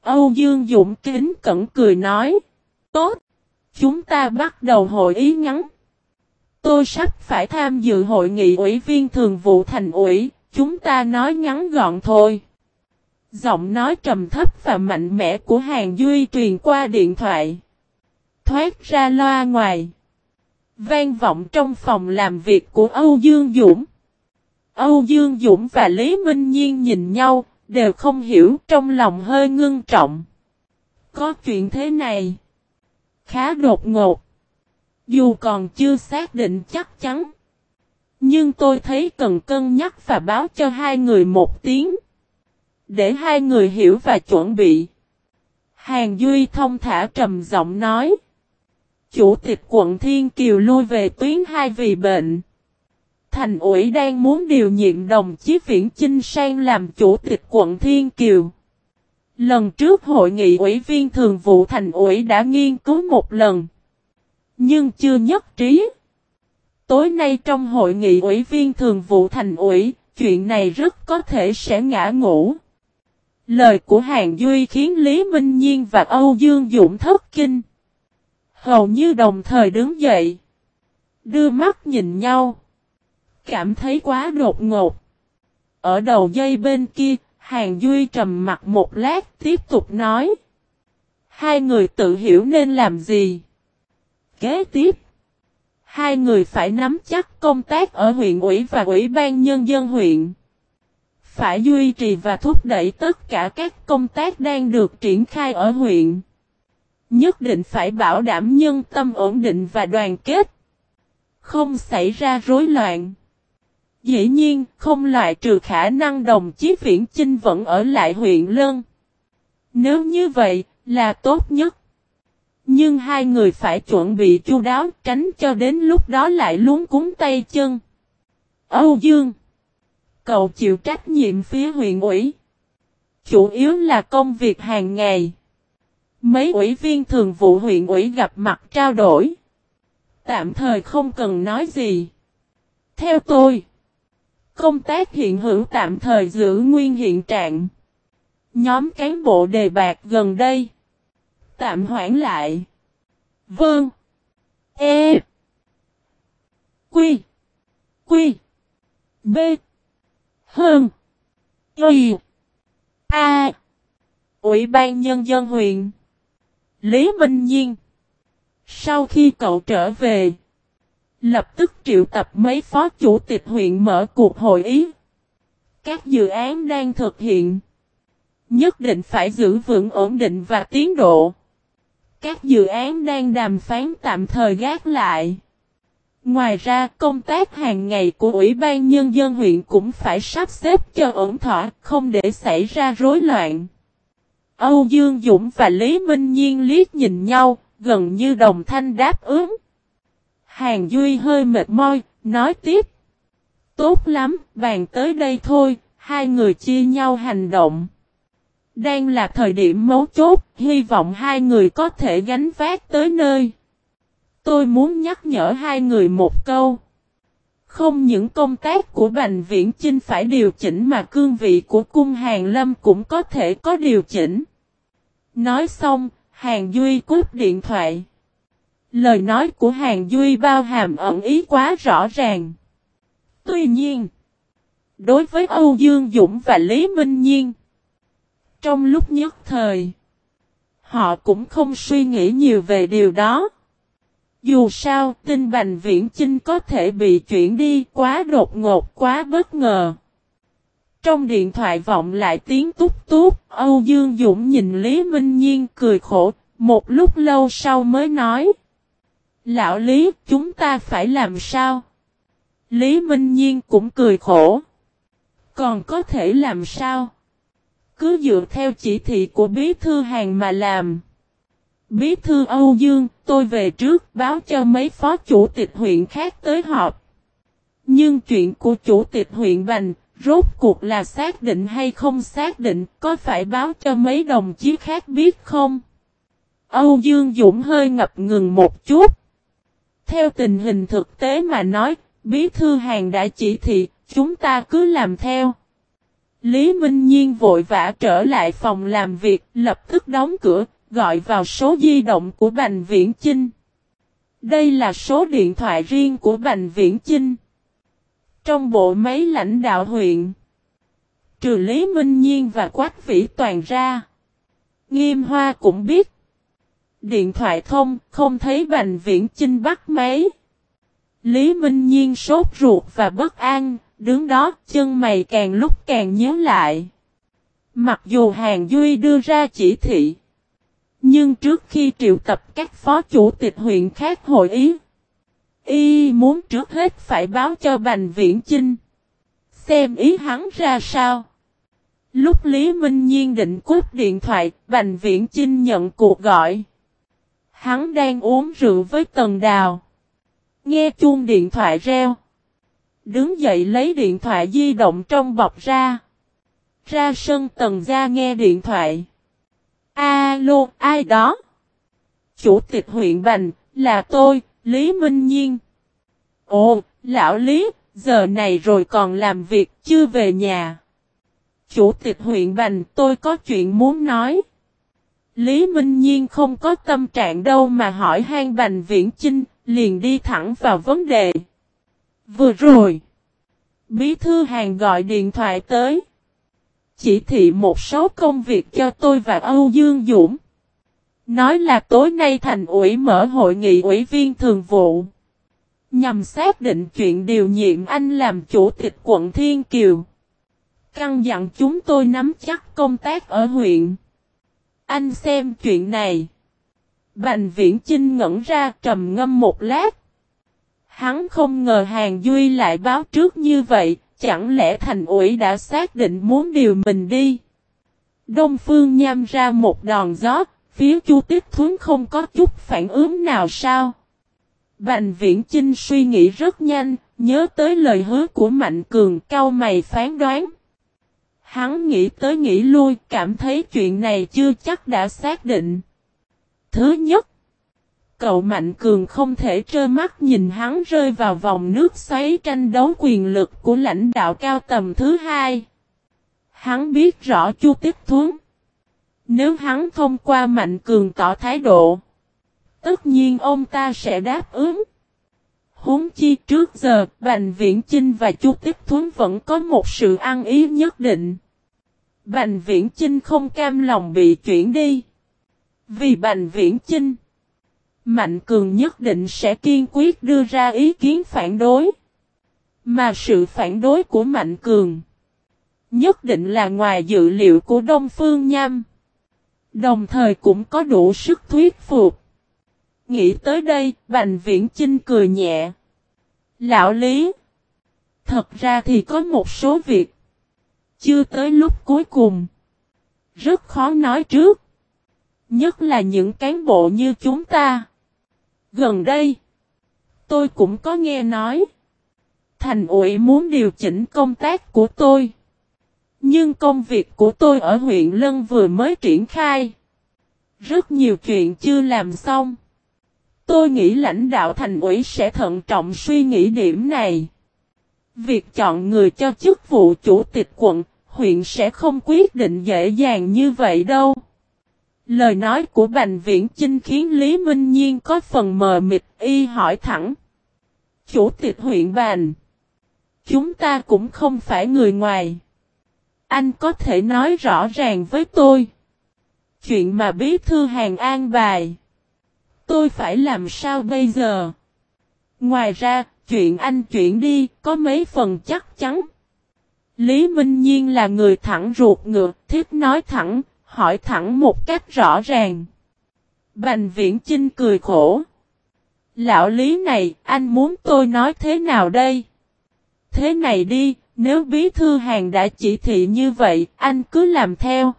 S1: Âu Dương Dũng kính cẩn cười nói. Tốt, chúng ta bắt đầu hội ý ngắn. Tôi sắp phải tham dự hội nghị ủy viên thường vụ thành ủy, chúng ta nói ngắn gọn thôi. Giọng nói trầm thấp và mạnh mẽ của Hàng Duy truyền qua điện thoại. Thoát ra loa ngoài. Vang vọng trong phòng làm việc của Âu Dương Dũng. Âu Dương Dũng và Lý Minh Nhiên nhìn nhau, đều không hiểu trong lòng hơi ngưng trọng. Có chuyện thế này. Khá đột ngột. Dù còn chưa xác định chắc chắn. Nhưng tôi thấy cần cân nhắc và báo cho hai người một tiếng. Để hai người hiểu và chuẩn bị. Hàng Duy thông thả trầm giọng nói. Chủ tịch quận Thiên Kiều lui về tuyến hai vì bệnh. Thành ủy đang muốn điều nhiệm đồng chí Viễn Chinh sang làm chủ tịch quận Thiên Kiều. Lần trước hội nghị ủy viên thường vụ thành ủy đã nghiên cứu một lần. Nhưng chưa nhất trí. Tối nay trong hội nghị ủy viên thường vụ thành ủy, chuyện này rất có thể sẽ ngã ngủ. Lời của Hàng Duy khiến Lý Minh Nhiên và Âu Dương Dũng thất kinh. Hầu như đồng thời đứng dậy. Đưa mắt nhìn nhau. Cảm thấy quá đột ngột. Ở đầu dây bên kia, Hàng Duy trầm mặt một lát tiếp tục nói. Hai người tự hiểu nên làm gì. Kế tiếp. Hai người phải nắm chắc công tác ở huyện ủy và ủy ban nhân dân huyện. Phải duy trì và thúc đẩy tất cả các công tác đang được triển khai ở huyện. Nhất định phải bảo đảm nhân tâm ổn định và đoàn kết. Không xảy ra rối loạn. Dĩ nhiên, không loại trừ khả năng đồng chí Viễn Chinh vẫn ở lại huyện Lân. Nếu như vậy, là tốt nhất. Nhưng hai người phải chuẩn bị chu đáo tránh cho đến lúc đó lại luống cúng tay chân. Âu Dương Cậu chịu trách nhiệm phía huyện ủy. Chủ yếu là công việc hàng ngày. Mấy ủy viên thường vụ huyện ủy gặp mặt trao đổi. Tạm thời không cần nói gì. Theo tôi, công tác hiện hữu tạm thời giữ nguyên hiện trạng. Nhóm cán bộ đề bạc gần đây. Tạm hoãn lại. Vâng. E. Quy. Quy. B. Hơn. Y. A. Ủy ban Nhân dân huyện. Lý Minh Nhiên. Sau khi cậu trở về. Lập tức triệu tập mấy phó chủ tịch huyện mở cuộc hội ý. Các dự án đang thực hiện. Nhất định phải giữ vững ổn định và tiến độ. Các dự án đang đàm phán tạm thời gác lại. Ngoài ra công tác hàng ngày của Ủy ban Nhân dân huyện cũng phải sắp xếp cho ổn thỏa, không để xảy ra rối loạn. Âu Dương Dũng và Lý Minh Nhiên liếc nhìn nhau, gần như đồng thanh đáp ứng. Hàng Duy hơi mệt mỏi, nói tiếp. Tốt lắm, bàn tới đây thôi, hai người chia nhau hành động. Đang là thời điểm mấu chốt, hy vọng hai người có thể gánh vác tới nơi. Tôi muốn nhắc nhở hai người một câu. Không những công tác của Bành Viễn Chinh phải điều chỉnh mà cương vị của cung hàng lâm cũng có thể có điều chỉnh. Nói xong, Hàng Duy cúp điện thoại. Lời nói của Hàng Duy bao hàm ẩn ý quá rõ ràng. Tuy nhiên, đối với Âu Dương Dũng và Lý Minh Nhiên, trong lúc nhất thời, họ cũng không suy nghĩ nhiều về điều đó. Dù sao, tin Bành Viễn Chinh có thể bị chuyển đi quá đột ngột, quá bất ngờ. Trong điện thoại vọng lại tiếng túc túc, Âu Dương Dũng nhìn Lý Minh Nhiên cười khổ, một lúc lâu sau mới nói. Lão Lý, chúng ta phải làm sao? Lý Minh Nhiên cũng cười khổ. Còn có thể làm sao? Cứ dựa theo chỉ thị của bí thư hàng mà làm. Bí thư Âu Dương, tôi về trước báo cho mấy phó chủ tịch huyện khác tới họp. Nhưng chuyện của chủ tịch huyện Bành, rốt cuộc là xác định hay không xác định, có phải báo cho mấy đồng chí khác biết không? Âu Dương Dũng hơi ngập ngừng một chút. Theo tình hình thực tế mà nói, bí thư hàng đã chỉ thị, chúng ta cứ làm theo. Lý Minh Nhiên vội vã trở lại phòng làm việc, lập tức đóng cửa, gọi vào số di động của Bành Viễn Chinh. Đây là số điện thoại riêng của Bành Viễn Chinh. Trong bộ máy lãnh đạo huyện, trừ Lý Minh Nhiên và Quách Vĩ Toàn ra, Nghiêm Hoa cũng biết. Điện thoại thông, không thấy Bành Viễn Chinh bắt máy. Lý Minh Nhiên sốt ruột và bất an, đứng đó chân mày càng lúc càng nhớ lại. Mặc dù Hàng Duy đưa ra chỉ thị, nhưng trước khi triệu tập các phó chủ tịch huyện khác hội ý, y muốn trước hết phải báo cho Bành Viễn Chinh. Xem ý hắn ra sao. Lúc Lý Minh Nhiên định cúp điện thoại, Bành Viễn Chinh nhận cuộc gọi. Hắn đang uống rượu với Tần Đào. Nghe chuông điện thoại reo. Đứng dậy lấy điện thoại di động trong bọc ra. Ra sân Tần ra nghe điện thoại. Alo, ai đó? Chủ tịch huyện Bành, là tôi, Lý Minh Nhiên. Ồ, lão Lý, giờ này rồi còn làm việc, chưa về nhà. Chủ tịch huyện Bành, tôi có chuyện muốn nói. Lý Minh Nhiên không có tâm trạng đâu mà hỏi hang Bành Viễn Chinh, liền đi thẳng vào vấn đề. Vừa rồi, Bí Thư Hàng gọi điện thoại tới. Chỉ thị một số công việc cho tôi và Âu Dương Dũng. Nói là tối nay thành ủy mở hội nghị ủy viên thường vụ. Nhằm xác định chuyện điều nhiệm anh làm chủ tịch quận Thiên Kiều. Căn dặn chúng tôi nắm chắc công tác ở huyện. Anh xem chuyện này. Bành viễn Chinh ngẩn ra trầm ngâm một lát. Hắn không ngờ Hàng Duy lại báo trước như vậy, chẳng lẽ thành ủy đã xác định muốn điều mình đi. Đông Phương nham ra một đòn gió, phía chu Tích thuấn không có chút phản ứng nào sao. Bành viễn Chinh suy nghĩ rất nhanh, nhớ tới lời hứa của Mạnh Cường cao mày phán đoán. Hắn nghĩ tới nghĩ lui, cảm thấy chuyện này chưa chắc đã xác định. Thứ nhất, cậu Mạnh Cường không thể trơ mắt nhìn hắn rơi vào vòng nước xoáy tranh đấu quyền lực của lãnh đạo cao tầm thứ hai. Hắn biết rõ Chu Tích Thuấn. Nếu hắn thông qua Mạnh Cường tỏ thái độ, tất nhiên ông ta sẽ đáp ứng. Huống chi trước giờ, Bành Viễn Chinh và Chu Tiếp Thuấn vẫn có một sự ăn ý nhất định. Bành Viễn Chinh không cam lòng bị chuyển đi. Vì Bành Viễn Chinh, Mạnh Cường nhất định sẽ kiên quyết đưa ra ý kiến phản đối. Mà sự phản đối của Mạnh Cường nhất định là ngoài dự liệu của Đông Phương Nham. Đồng thời cũng có đủ sức thuyết phục. Nghĩ tới đây, Bành Viễn Chinh cười nhẹ. Lão Lý Thật ra thì có một số việc chưa tới lúc cuối cùng. Rất khó nói trước. Nhất là những cán bộ như chúng ta. Gần đây, tôi cũng có nghe nói. Thành ủy muốn điều chỉnh công tác của tôi. Nhưng công việc của tôi ở huyện Lân vừa mới triển khai. Rất nhiều chuyện chưa làm xong. Tôi nghĩ lãnh đạo thành ủy sẽ thận trọng suy nghĩ điểm này. Việc chọn người cho chức vụ chủ tịch quận, huyện sẽ không quyết định dễ dàng như vậy đâu. Lời nói của Bành Viễn Chinh khiến Lý Minh Nhiên có phần mờ mịt y hỏi thẳng. Chủ tịch huyện Bành. Chúng ta cũng không phải người ngoài. Anh có thể nói rõ ràng với tôi. Chuyện mà bí thư hàng an bài. Tôi phải làm sao bây giờ? Ngoài ra, chuyện anh chuyển đi có mấy phần chắc chắn. Lý Minh Nhiên là người thẳng ruột ngược thiết nói thẳng, hỏi thẳng một cách rõ ràng. Bành viễn trinh cười khổ. Lão Lý này, anh muốn tôi nói thế nào đây? Thế này đi, nếu bí thư hàng đã chỉ thị như vậy, anh cứ làm theo.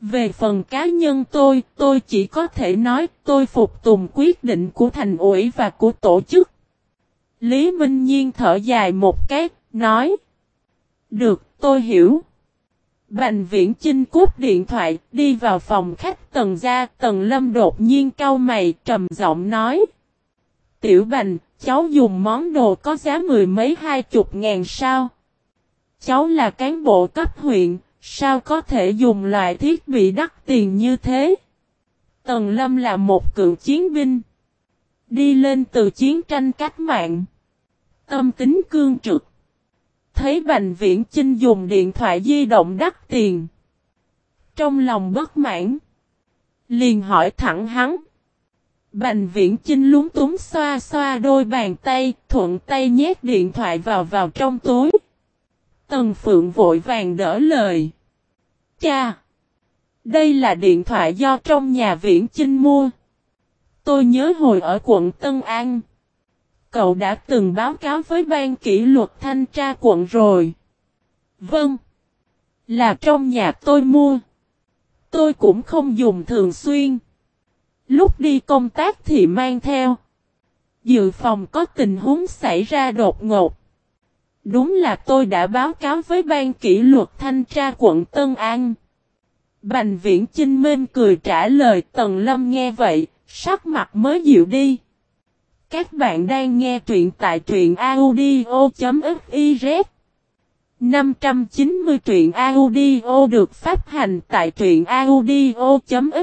S1: Về phần cá nhân tôi, tôi chỉ có thể nói tôi phục tùng quyết định của thành ủy và của tổ chức. Lý Minh Nhiên thở dài một cái, nói. Được, tôi hiểu. Bành viễn Chinh cúp điện thoại, đi vào phòng khách tầng ra, tầng lâm đột nhiên cau mày, trầm giọng nói. Tiểu bành, cháu dùng món đồ có giá mười mấy hai chục ngàn sao? Cháu là cán bộ cấp huyện, sao có thể dùng loại thiết bị đắt tiền như thế? Tần lâm là một cựu chiến binh. Đi lên từ chiến tranh cách mạng. Tâm tính cương trực. Thấy Bành Viễn Chinh dùng điện thoại di động đắt tiền. Trong lòng bất mãn. Liền hỏi thẳng hắn. Bành Viễn Chinh lúng túng xoa xoa đôi bàn tay, thuận tay nhét điện thoại vào vào trong túi. Tần Phượng vội vàng đỡ lời. Cha! Đây là điện thoại do trong nhà Viễn Chinh mua. Tôi nhớ hồi ở quận Tân An. Cậu đã từng báo cáo với ban kỷ luật thanh tra quận rồi. Vâng. Là trong nhà tôi mua. Tôi cũng không dùng thường xuyên. Lúc đi công tác thì mang theo. Dự phòng có tình huống xảy ra đột ngột. Đúng là tôi đã báo cáo với ban kỷ luật thanh tra quận Tân An. Bành viễn Chinh Minh cười trả lời Tần Lâm nghe vậy, sắc mặt mới dịu đi. Các bạn đang nghe truyện tại truyện audio.fiz 590 truyện audio được phát hành tại truyện audio.fiz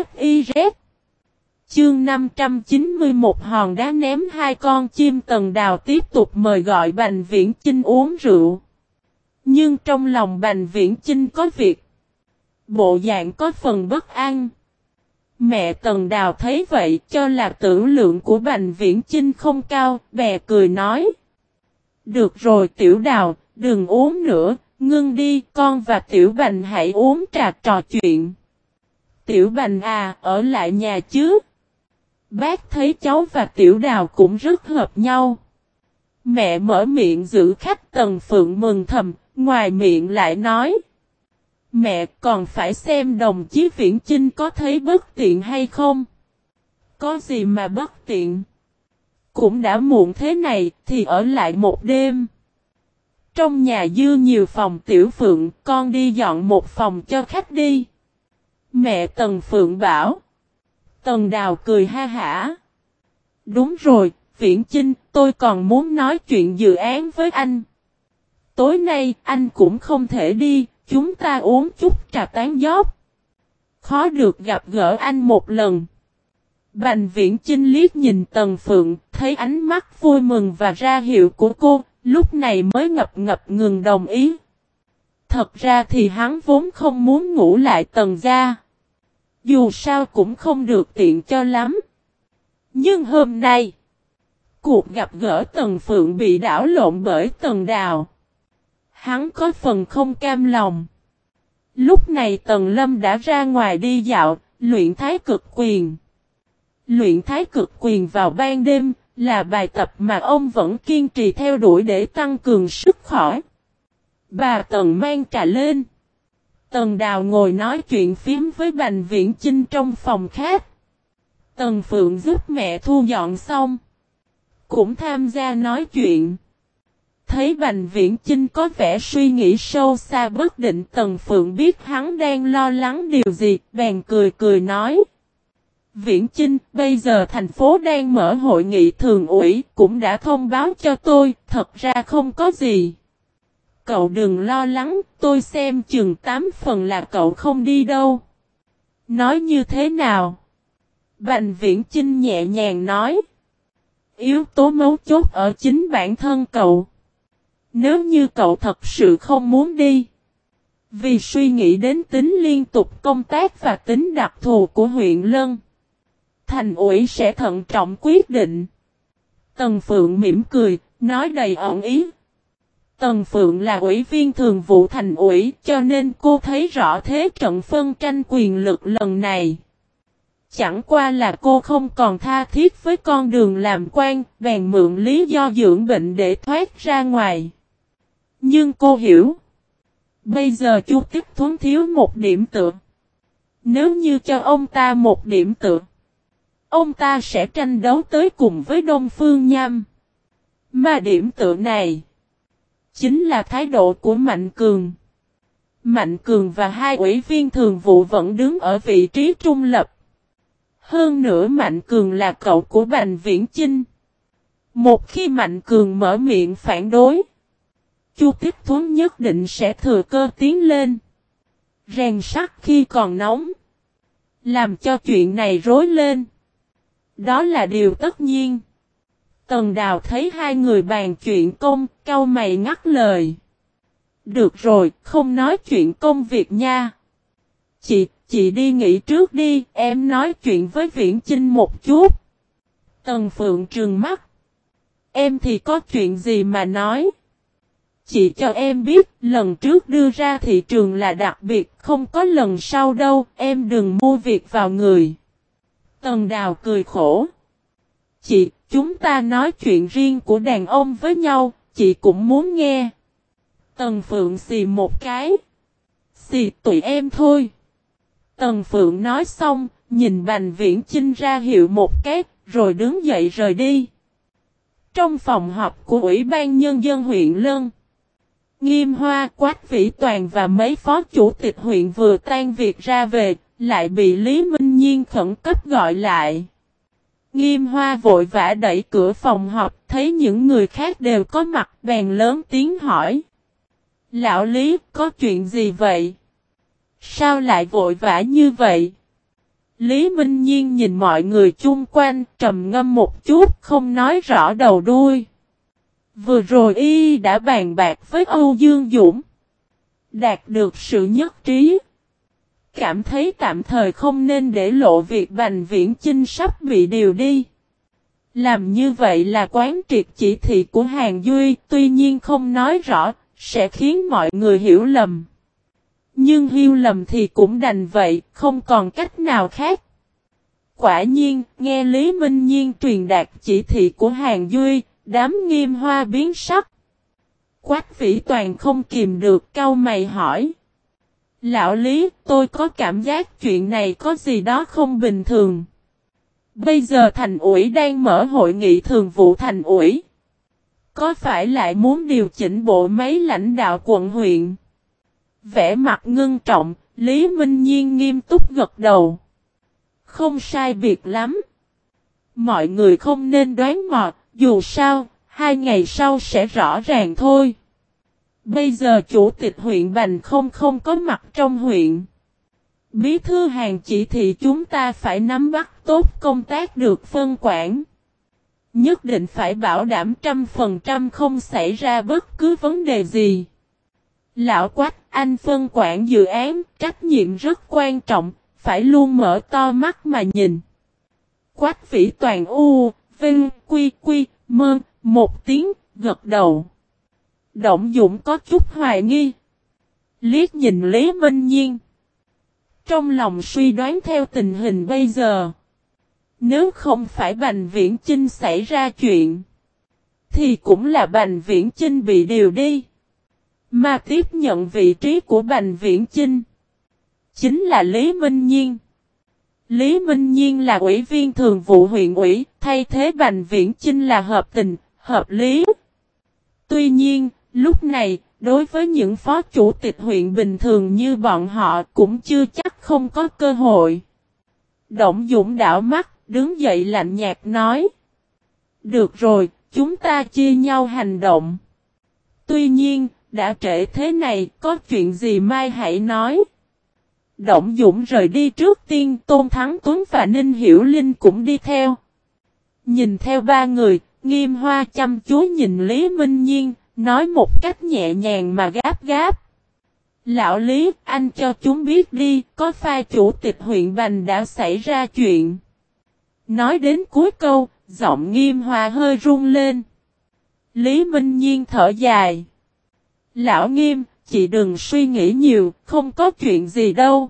S1: Chương 591 hòn đá ném hai con chim tần đào tiếp tục mời gọi Bành Viễn Chinh uống rượu. Nhưng trong lòng Bành Viễn Chinh có việc. Bộ dạng có phần bất an. Mẹ tần đào thấy vậy cho là tưởng lượng của Bành Viễn Chinh không cao, bè cười nói. Được rồi tiểu đào, đừng uống nữa, ngưng đi, con và tiểu bành hãy uống trà trò chuyện. Tiểu bành à, ở lại nhà chứ? Bác thấy cháu và tiểu đào cũng rất hợp nhau. Mẹ mở miệng giữ khách tần phượng mừng thầm, ngoài miệng lại nói. Mẹ còn phải xem đồng chí viễn chinh có thấy bất tiện hay không? Có gì mà bất tiện? Cũng đã muộn thế này thì ở lại một đêm. Trong nhà dư nhiều phòng tiểu phượng con đi dọn một phòng cho khách đi. Mẹ Tần Phượng bảo. Tần Đào cười ha hả. Đúng rồi, Viễn Chinh, tôi còn muốn nói chuyện dự án với anh. Tối nay, anh cũng không thể đi, chúng ta uống chút trà tán dốc. Khó được gặp gỡ anh một lần. Bành Viễn Chinh liếc nhìn Tần Phượng, thấy ánh mắt vui mừng và ra hiệu của cô, lúc này mới ngập ngập ngừng đồng ý. Thật ra thì hắn vốn không muốn ngủ lại Tần gia. Dù sao cũng không được tiện cho lắm. Nhưng hôm nay, cuộc gặp gỡ Tần Phượng bị đảo lộn bởi Tần Đào. Hắn có phần không cam lòng. Lúc này Tần Lâm đã ra ngoài đi dạo, luyện thái cực quyền. Luyện thái cực quyền vào ban đêm là bài tập mà ông vẫn kiên trì theo đuổi để tăng cường sức khỏe. Bà Tần mang trà lên. Tần Đào ngồi nói chuyện phím với Bành Viễn Chinh trong phòng khác. Tần Phượng giúp mẹ thu dọn xong. Cũng tham gia nói chuyện. Thấy Bành Viễn Chinh có vẻ suy nghĩ sâu xa bất định Tần Phượng biết hắn đang lo lắng điều gì, bèn cười cười nói. Viễn Chinh, bây giờ thành phố đang mở hội nghị thường ủy, cũng đã thông báo cho tôi, thật ra không có gì. Cậu đừng lo lắng, tôi xem chừng 8 phần là cậu không đi đâu. Nói như thế nào? Bành Viễn Chinh nhẹ nhàng nói. Yếu tố mấu chốt ở chính bản thân cậu. Nếu như cậu thật sự không muốn đi. Vì suy nghĩ đến tính liên tục công tác và tính đặc thù của huyện Lân. Thành ủy sẽ thận trọng quyết định. Tần Phượng mỉm cười, nói đầy ẩn ý. Tần Phượng là ủy viên thường vụ thành ủy cho nên cô thấy rõ thế trận phân tranh quyền lực lần này. Chẳng qua là cô không còn tha thiết với con đường làm quan, bèn mượn lý do dưỡng bệnh để thoát ra ngoài. Nhưng cô hiểu. Bây giờ Chu tiếp Thuấn thiếu một điểm tựa. Nếu như cho ông ta một điểm tựa. Ông ta sẽ tranh đấu tới cùng với Đông Phương Nham. Mà điểm tựa này. Chính là thái độ của Mạnh Cường. Mạnh Cường và hai ủy viên thường vụ vẫn đứng ở vị trí trung lập. Hơn nữa Mạnh Cường là cậu của Bành Viễn Chinh. Một khi Mạnh Cường mở miệng phản đối. Chu Tiếp Thuấn nhất định sẽ thừa cơ tiến lên. Rèn sắt khi còn nóng. Làm cho chuyện này rối lên. Đó là điều tất nhiên. Tần đào thấy hai người bàn chuyện công, cau mày ngắt lời. Được rồi, không nói chuyện công việc nha. Chị, chị đi nghỉ trước đi, em nói chuyện với Viễn Chinh một chút. Tần Phượng trừng mắt. Em thì có chuyện gì mà nói? Chị cho em biết, lần trước đưa ra thị trường là đặc biệt, không có lần sau đâu, em đừng mua việc vào người. Tần Đào cười khổ. Chị, chúng ta nói chuyện riêng của đàn ông với nhau, chị cũng muốn nghe. Tần Phượng xì một cái. Xì tụi em thôi. Tần Phượng nói xong, nhìn Bành Viễn Chinh ra hiệu một cái, rồi đứng dậy rời đi. Trong phòng họp của Ủy ban Nhân dân huyện Lân, Nghiêm Hoa, Quách Vĩ Toàn và mấy phó chủ tịch huyện vừa tan việc ra về, lại bị Lý Minh Nhiên khẩn cấp gọi lại. Nghiêm Hoa vội vã đẩy cửa phòng họp, thấy những người khác đều có mặt bèn lớn tiếng hỏi. Lão Lý, có chuyện gì vậy? Sao lại vội vã như vậy? Lý Minh Nhiên nhìn mọi người chung quanh, trầm ngâm một chút, không nói rõ đầu đuôi. Vừa rồi y đã bàn bạc với Âu Dương Dũng. Đạt được sự nhất trí. Cảm thấy tạm thời không nên để lộ việc Bành Viễn Chinh sắp bị điều đi. Làm như vậy là quán triệt chỉ thị của Hàng Duy, tuy nhiên không nói rõ, sẽ khiến mọi người hiểu lầm. Nhưng hiểu lầm thì cũng đành vậy, không còn cách nào khác. Quả nhiên, nghe Lý Minh Nhiên truyền đạt chỉ thị của Hàng Duy, đám nghiêm hoa biến sắc. Quách vĩ toàn không kìm được cau mày hỏi. Lão Lý, tôi có cảm giác chuyện này có gì đó không bình thường. Bây giờ thành ủy đang mở hội nghị thường vụ thành ủy. Có phải lại muốn điều chỉnh bộ máy lãnh đạo quận huyện? Vẽ mặt ngưng trọng, Lý Minh Nhiên nghiêm túc gật đầu. Không sai biệt lắm. Mọi người không nên đoán mò, dù sao, hai ngày sau sẽ rõ ràng thôi. Bây giờ chủ tịch huyện Bành không không có mặt trong huyện. Bí thư hàng chỉ thị chúng ta phải nắm bắt tốt công tác được phân quản. Nhất định phải bảo đảm trăm phần trăm không xảy ra bất cứ vấn đề gì. Lão Quách, anh phân quản dự án, trách nhiệm rất quan trọng, phải luôn mở to mắt mà nhìn. Quách vĩ toàn u, vinh, quy quy, mơ, một tiếng, gật đầu. Động Dũng có chút hoài nghi. Liết nhìn Lý Minh Nhiên. Trong lòng suy đoán theo tình hình bây giờ. Nếu không phải Bành Viễn Chinh xảy ra chuyện. Thì cũng là Bành Viễn Chinh bị điều đi. Mà tiếp nhận vị trí của Bành Viễn Chinh. Chính là Lý Minh Nhiên. Lý Minh Nhiên là ủy viên thường vụ huyện ủy, thay thế Bành Viễn Chinh là hợp tình, hợp lý. Tuy nhiên, lúc này, đối với những phó chủ tịch huyện bình thường như bọn họ cũng chưa chắc không có cơ hội. Động Dũng đảo mắt, đứng dậy lạnh nhạt nói. Được rồi, chúng ta chia nhau hành động. Tuy nhiên, đã trễ thế này, có chuyện gì mai hãy nói. Động Dũng rời đi trước tiên, Tôn Thắng Tuấn và Ninh Hiểu Linh cũng đi theo. Nhìn theo ba người, Nghiêm Hoa chăm chú nhìn Lý Minh Nhiên, nói một cách nhẹ nhàng mà gáp gáp. Lão Lý, anh cho chúng biết đi, có pha chủ tịch huyện Bành đã xảy ra chuyện. Nói đến cuối câu, giọng Nghiêm hòa hơi run lên. Lý Minh Nhiên thở dài. Lão Nghiêm, chị đừng suy nghĩ nhiều, không có chuyện gì đâu.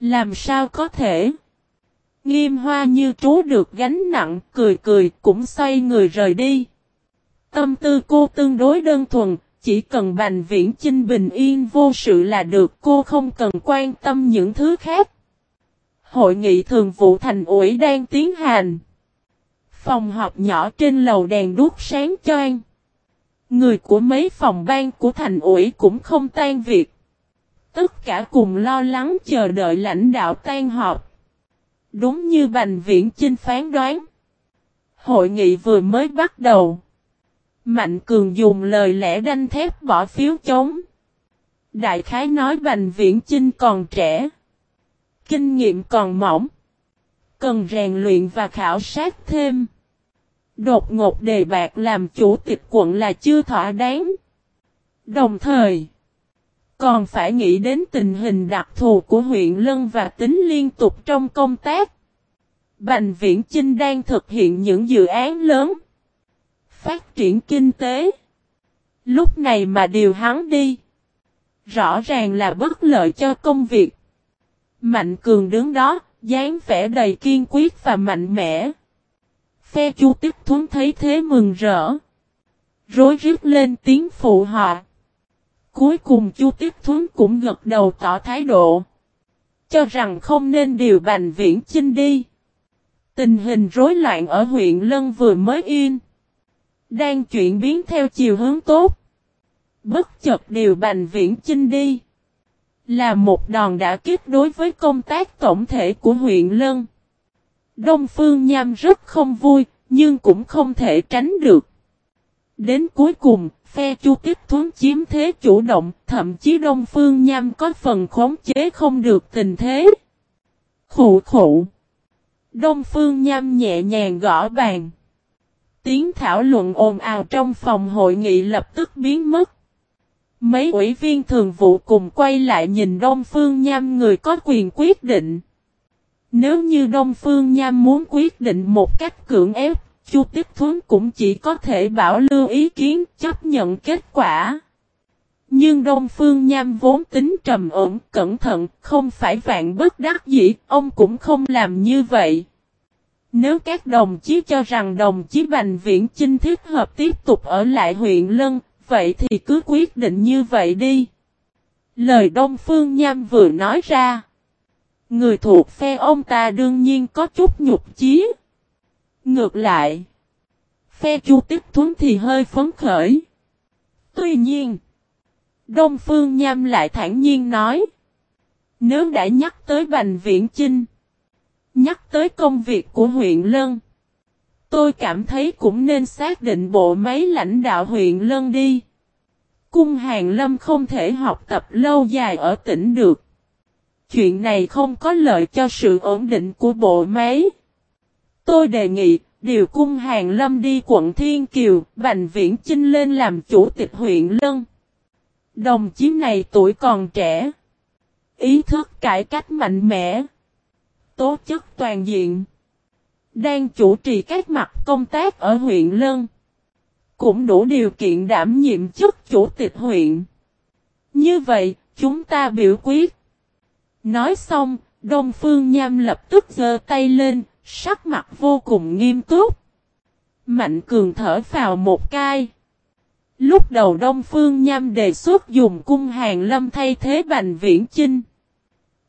S1: Làm sao có thể? Nghiêm hoa như trú được gánh nặng, cười cười, cũng xoay người rời đi. Tâm tư cô tương đối đơn thuần, chỉ cần bành viễn chinh bình yên vô sự là được cô không cần quan tâm những thứ khác. Hội nghị thường vụ thành ủy đang tiến hành. Phòng họp nhỏ trên lầu đèn đuốc sáng choang. Người của mấy phòng ban của thành ủy cũng không tan việc. Tất cả cùng lo lắng chờ đợi lãnh đạo tan họp. Đúng như Bành Viễn Chinh phán đoán. Hội nghị vừa mới bắt đầu. Mạnh Cường dùng lời lẽ đanh thép bỏ phiếu chống. Đại khái nói Bành Viễn Chinh còn trẻ. Kinh nghiệm còn mỏng. Cần rèn luyện và khảo sát thêm. Đột ngột đề bạc làm chủ tịch quận là chưa thỏa đáng. Đồng thời, còn phải nghĩ đến tình hình đặc thù của huyện Lân và tính liên tục trong công tác. Bành Viễn Chinh đang thực hiện những dự án lớn. Phát triển kinh tế. Lúc này mà điều hắn đi. Rõ ràng là bất lợi cho công việc. Mạnh Cường đứng đó, dáng vẻ đầy kiên quyết và mạnh mẽ. Phe chu tiếp thuấn thấy thế mừng rỡ. Rối rít lên tiếng phụ họ. Cuối cùng chu tiếp thuấn cũng gật đầu tỏ thái độ. Cho rằng không nên điều bành viễn chinh đi. Tình hình rối loạn ở huyện Lân vừa mới yên. Đang chuyển biến theo chiều hướng tốt. Bất chợt điều bành viễn chinh đi. Là một đòn đã kích đối với công tác tổng thể của huyện Lân. Đông Phương Nham rất không vui, nhưng cũng không thể tránh được. Đến cuối cùng, phe chu Kích thuấn chiếm thế chủ động, thậm chí Đông Phương Nham có phần khống chế không được tình thế. Khủ khủ. Đông Phương Nham nhẹ nhàng gõ bàn. Tiếng thảo luận ồn ào trong phòng hội nghị lập tức biến mất. Mấy ủy viên thường vụ cùng quay lại nhìn Đông Phương Nham người có quyền quyết định. Nếu như Đông Phương Nham muốn quyết định một cách cưỡng ép, Chu Tiếp Thuấn cũng chỉ có thể bảo lưu ý kiến chấp nhận kết quả. Nhưng Đông Phương Nham vốn tính trầm ổn, cẩn thận, không phải vạn bất đắc dĩ, ông cũng không làm như vậy. Nếu các đồng chí cho rằng đồng chí Bành Viễn Chinh thích hợp tiếp tục ở lại huyện Lân, vậy thì cứ quyết định như vậy đi. Lời Đông Phương Nham vừa nói ra. Người thuộc phe ông ta đương nhiên có chút nhục chí. Ngược lại, phe chu tiếp thuấn thì hơi phấn khởi. Tuy nhiên, Đông Phương Nham lại thản nhiên nói. Nếu đã nhắc tới Bành Viễn Chinh, nhắc tới công việc của huyện Lân, tôi cảm thấy cũng nên xác định bộ máy lãnh đạo huyện Lân đi. Cung Hàng Lâm không thể học tập lâu dài ở tỉnh được. Chuyện này không có lợi cho sự ổn định của bộ máy. Tôi đề nghị, điều cung hàng lâm đi quận Thiên Kiều, Bành Viễn Chinh lên làm chủ tịch huyện Lân. Đồng chí này tuổi còn trẻ. Ý thức cải cách mạnh mẽ. Tố chất toàn diện. Đang chủ trì các mặt công tác ở huyện Lân. Cũng đủ điều kiện đảm nhiệm chức chủ tịch huyện. Như vậy, chúng ta biểu quyết. Nói xong, Đông Phương Nham lập tức giơ tay lên, Sắc mặt vô cùng nghiêm túc. Mạnh cường thở vào một cai. Lúc đầu Đông Phương Nham đề xuất dùng cung hàng lâm thay thế Bành Viễn Chinh.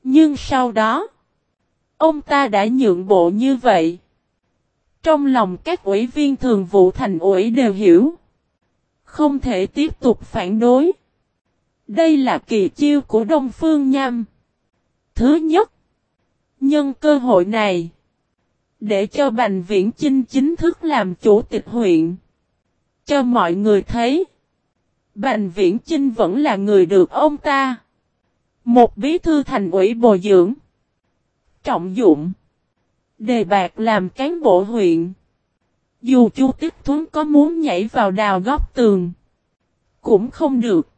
S1: Nhưng sau đó, ông ta đã nhượng bộ như vậy. Trong lòng các ủy viên thường vụ thành ủy đều hiểu. Không thể tiếp tục phản đối. Đây là kỳ chiêu của Đông Phương Nham. Thứ nhất, nhân cơ hội này, để cho Bành Viễn Chinh chính thức làm chủ tịch huyện. Cho mọi người thấy. Bành Viễn Chinh vẫn là người được ông ta. Một bí thư thành ủy bồi dưỡng. Trọng dụng. Đề bạc làm cán bộ huyện. Dù Chu Tích Thuấn có muốn nhảy vào đào góc tường. Cũng không được.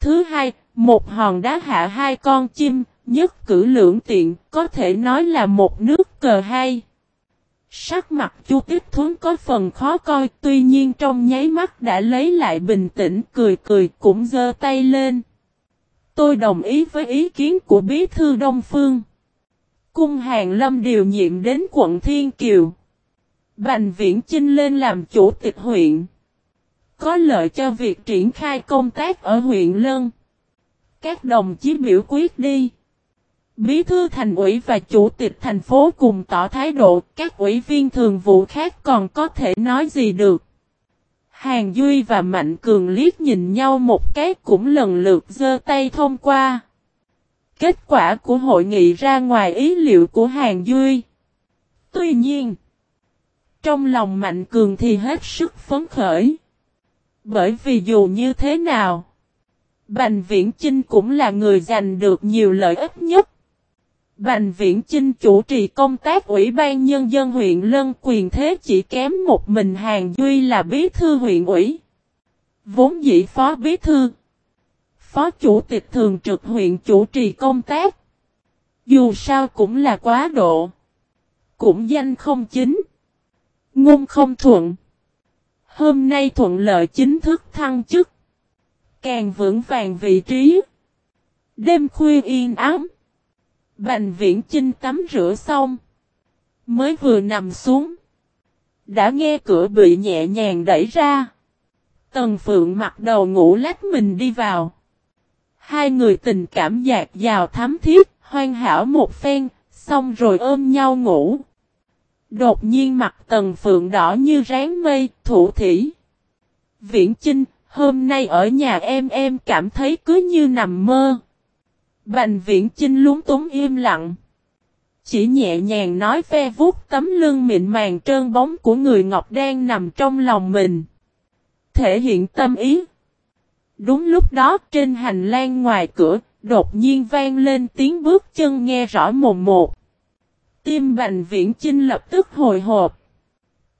S1: Thứ hai, một hòn đá hạ hai con chim, nhất cử lưỡng tiện, có thể nói là một nước cờ hay. Sắc mặt Chu tích Thuấn có phần khó coi, tuy nhiên trong nháy mắt đã lấy lại bình tĩnh, cười cười cũng giơ tay lên. Tôi đồng ý với ý kiến của Bí thư Đông Phương. Cung Hàng Lâm điều nhiệm đến quận Thiên Kiều. Bành Viễn Chinh lên làm chủ tịch huyện. Có lợi cho việc triển khai công tác ở huyện Lân. Các đồng chí biểu quyết đi. Bí thư thành ủy và chủ tịch thành phố cùng tỏ thái độ, các ủy viên thường vụ khác còn có thể nói gì được. Hàng Duy và Mạnh Cường liếc nhìn nhau một cái cũng lần lượt giơ tay thông qua. Kết quả của hội nghị ra ngoài ý liệu của Hàng Duy. Tuy nhiên, trong lòng Mạnh Cường thì hết sức phấn khởi. Bởi vì dù như thế nào, Bành Viễn Chinh cũng là người giành được nhiều lợi ích nhất. Bành Viễn Chinh chủ trì công tác Ủy ban Nhân dân huyện Lân Quyền Thế chỉ kém một mình Hàng Duy là bí thư huyện ủy. Vốn dĩ phó bí thư. Phó chủ tịch thường trực huyện chủ trì công tác. Dù sao cũng là quá độ. Cũng danh không chính. Ngôn không thuận. Hôm nay thuận lợi chính thức thăng chức. Càng vững vàng vị trí. Đêm khuya yên ấm Bành viễn chinh tắm rửa xong. Mới vừa nằm xuống. Đã nghe cửa bị nhẹ nhàng đẩy ra. Tần Phượng mặc đầu ngủ lách mình đi vào. Hai người tình cảm dạt dào thắm thiết, hoan hảo một phen, xong rồi ôm nhau ngủ. Đột nhiên mặt Tần Phượng đỏ như ráng mây, thủ thỉ. Viễn Chinh, hôm nay ở nhà em em cảm thấy cứ như nằm mơ. Bành Viễn Chinh lúng túng im lặng. Chỉ nhẹ nhàng nói ve vuốt tấm lưng mịn màng trơn bóng của người Ngọc đang nằm trong lòng mình. Thể hiện tâm ý. Đúng lúc đó trên hành lang ngoài cửa, đột nhiên vang lên tiếng bước chân nghe rõ mồm một. Tim Bành Viễn Chinh lập tức hồi hộp.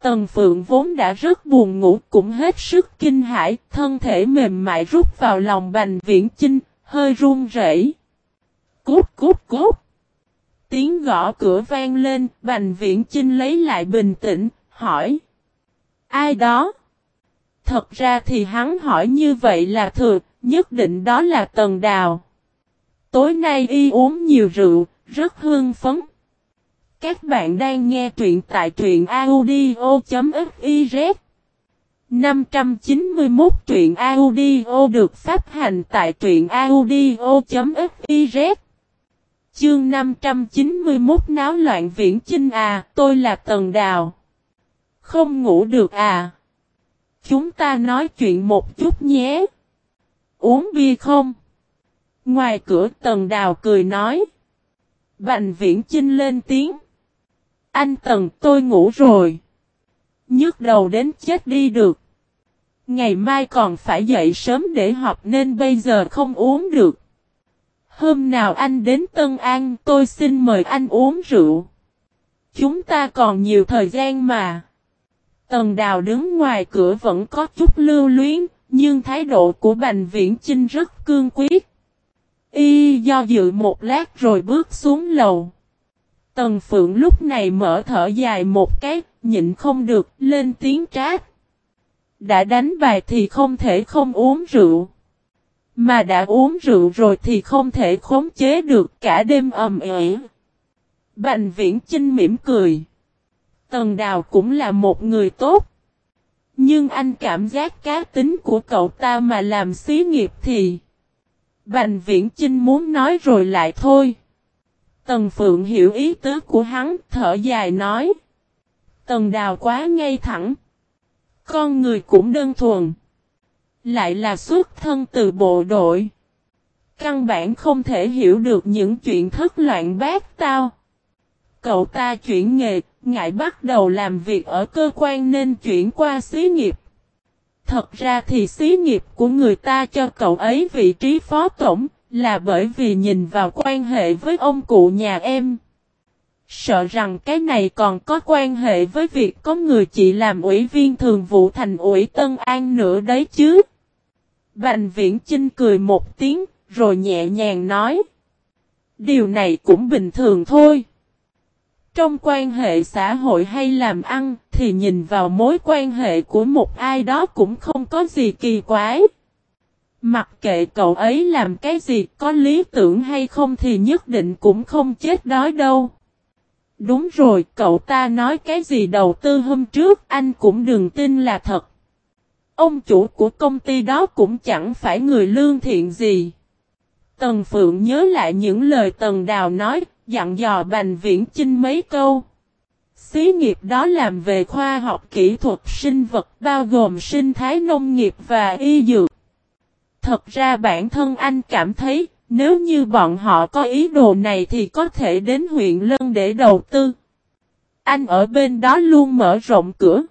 S1: Tần Phượng vốn đã rất buồn ngủ cũng hết sức kinh hãi, thân thể mềm mại rút vào lòng Bành Viễn Chinh, hơi run rẩy. Cút cút cút. Tiếng gõ cửa vang lên, Bành Viễn Chinh lấy lại bình tĩnh, hỏi. Ai đó? Thật ra thì hắn hỏi như vậy là thừa, nhất định đó là Tần Đào. Tối nay y uống nhiều rượu, rất hương phấn. Các bạn đang nghe truyện tại truyện audio.fiz 591 truyện audio được phát hành tại truyện audio.fiz Chương 591 náo loạn viễn chinh à, tôi là Tần Đào. Không ngủ được à. Chúng ta nói chuyện một chút nhé. Uống bia không? Ngoài cửa, Tần Đào cười nói. Bành viễn chinh lên tiếng. Anh Tần, tôi ngủ rồi. nhức đầu đến chết đi được. Ngày mai còn phải dậy sớm để học nên bây giờ không uống được. Hôm nào anh đến Tân An, tôi xin mời anh uống rượu. Chúng ta còn nhiều thời gian mà. Tần đào đứng ngoài cửa vẫn có chút lưu luyến, nhưng thái độ của Bành Viễn Chinh rất cương quyết. Y do dự một lát rồi bước xuống lầu. Tần Phượng lúc này mở thở dài một cái, nhịn không được, lên tiếng trát. Đã đánh bài thì không thể không uống rượu. Mà đã uống rượu rồi thì không thể khống chế được cả đêm ầm ĩ. Bành viễn Trinh mỉm cười. Tần đào cũng là một người tốt. Nhưng anh cảm giác cá tính của cậu ta mà làm xí nghiệp thì... Bành viễn Trinh muốn nói rồi lại thôi. Tần Phượng hiểu ý tứ của hắn, thở dài nói. Tần đào quá ngay thẳng. Con người cũng đơn thuần. Lại là xuất thân từ bộ đội. Căn bản không thể hiểu được những chuyện thất loạn bát tao. Cậu ta chuyển nghề, ngại bắt đầu làm việc ở cơ quan nên chuyển qua xí nghiệp. Thật ra thì xí nghiệp của người ta cho cậu ấy vị trí phó tổng, là bởi vì nhìn vào quan hệ với ông cụ nhà em. Sợ rằng cái này còn có quan hệ với việc có người chị làm ủy viên thường vụ thành ủy Tân An nữa đấy chứ. Bành viễn Chinh cười một tiếng, rồi nhẹ nhàng nói. Điều này cũng bình thường thôi. Trong quan hệ xã hội hay làm ăn, thì nhìn vào mối quan hệ của một ai đó cũng không có gì kỳ quái. Mặc kệ cậu ấy làm cái gì, có lý tưởng hay không thì nhất định cũng không chết đói đâu. Đúng rồi, cậu ta nói cái gì đầu tư hôm trước, anh cũng đừng tin là thật. Ông chủ của công ty đó cũng chẳng phải người lương thiện gì. Tần Phượng nhớ lại những lời Tần Đào nói, dặn dò Bành Viễn Chinh mấy câu. Xí nghiệp đó làm về khoa học kỹ thuật sinh vật bao gồm sinh thái nông nghiệp và y dược. Thật ra bản thân anh cảm thấy, nếu như bọn họ có ý đồ này thì có thể đến huyện Lân để đầu tư. Anh ở bên đó luôn mở rộng cửa.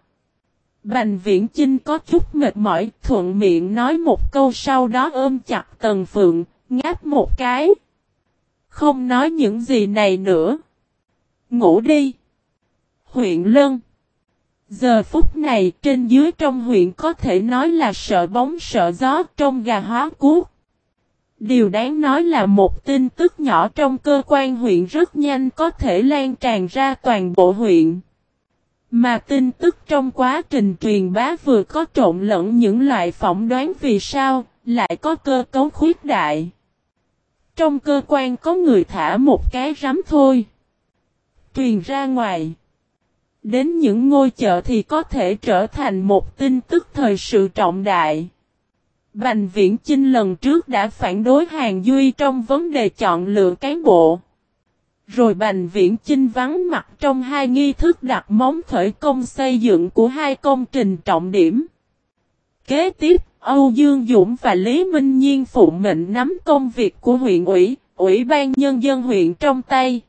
S1: Bành viễn Chinh có chút mệt mỏi, thuận miệng nói một câu sau đó ôm chặt Tần Phượng, ngáp một cái. Không nói những gì này nữa. Ngủ đi. Huyện Lân. Giờ phút này trên dưới trong huyện có thể nói là sợ bóng sợ gió trong gà hóa cuốc. Điều đáng nói là một tin tức nhỏ trong cơ quan huyện rất nhanh có thể lan tràn ra toàn bộ huyện. Mà tin tức trong quá trình truyền bá vừa có trộn lẫn những loại phỏng đoán vì sao, lại có cơ cấu khuyết đại. Trong cơ quan có người thả một cái rắm thôi. Truyền ra ngoài. Đến những ngôi chợ thì có thể trở thành một tin tức thời sự trọng đại. Bành Viễn Chinh lần trước đã phản đối Hàng Duy trong vấn đề chọn lựa cán bộ. Rồi Bành Viễn Chinh vắng mặt trong hai nghi thức đặt móng khởi công xây dựng của hai công trình trọng điểm. Kế tiếp, Âu Dương Dũng và Lý Minh Nhiên phụ mệnh nắm công việc của huyện ủy, ủy ban nhân dân huyện trong tay.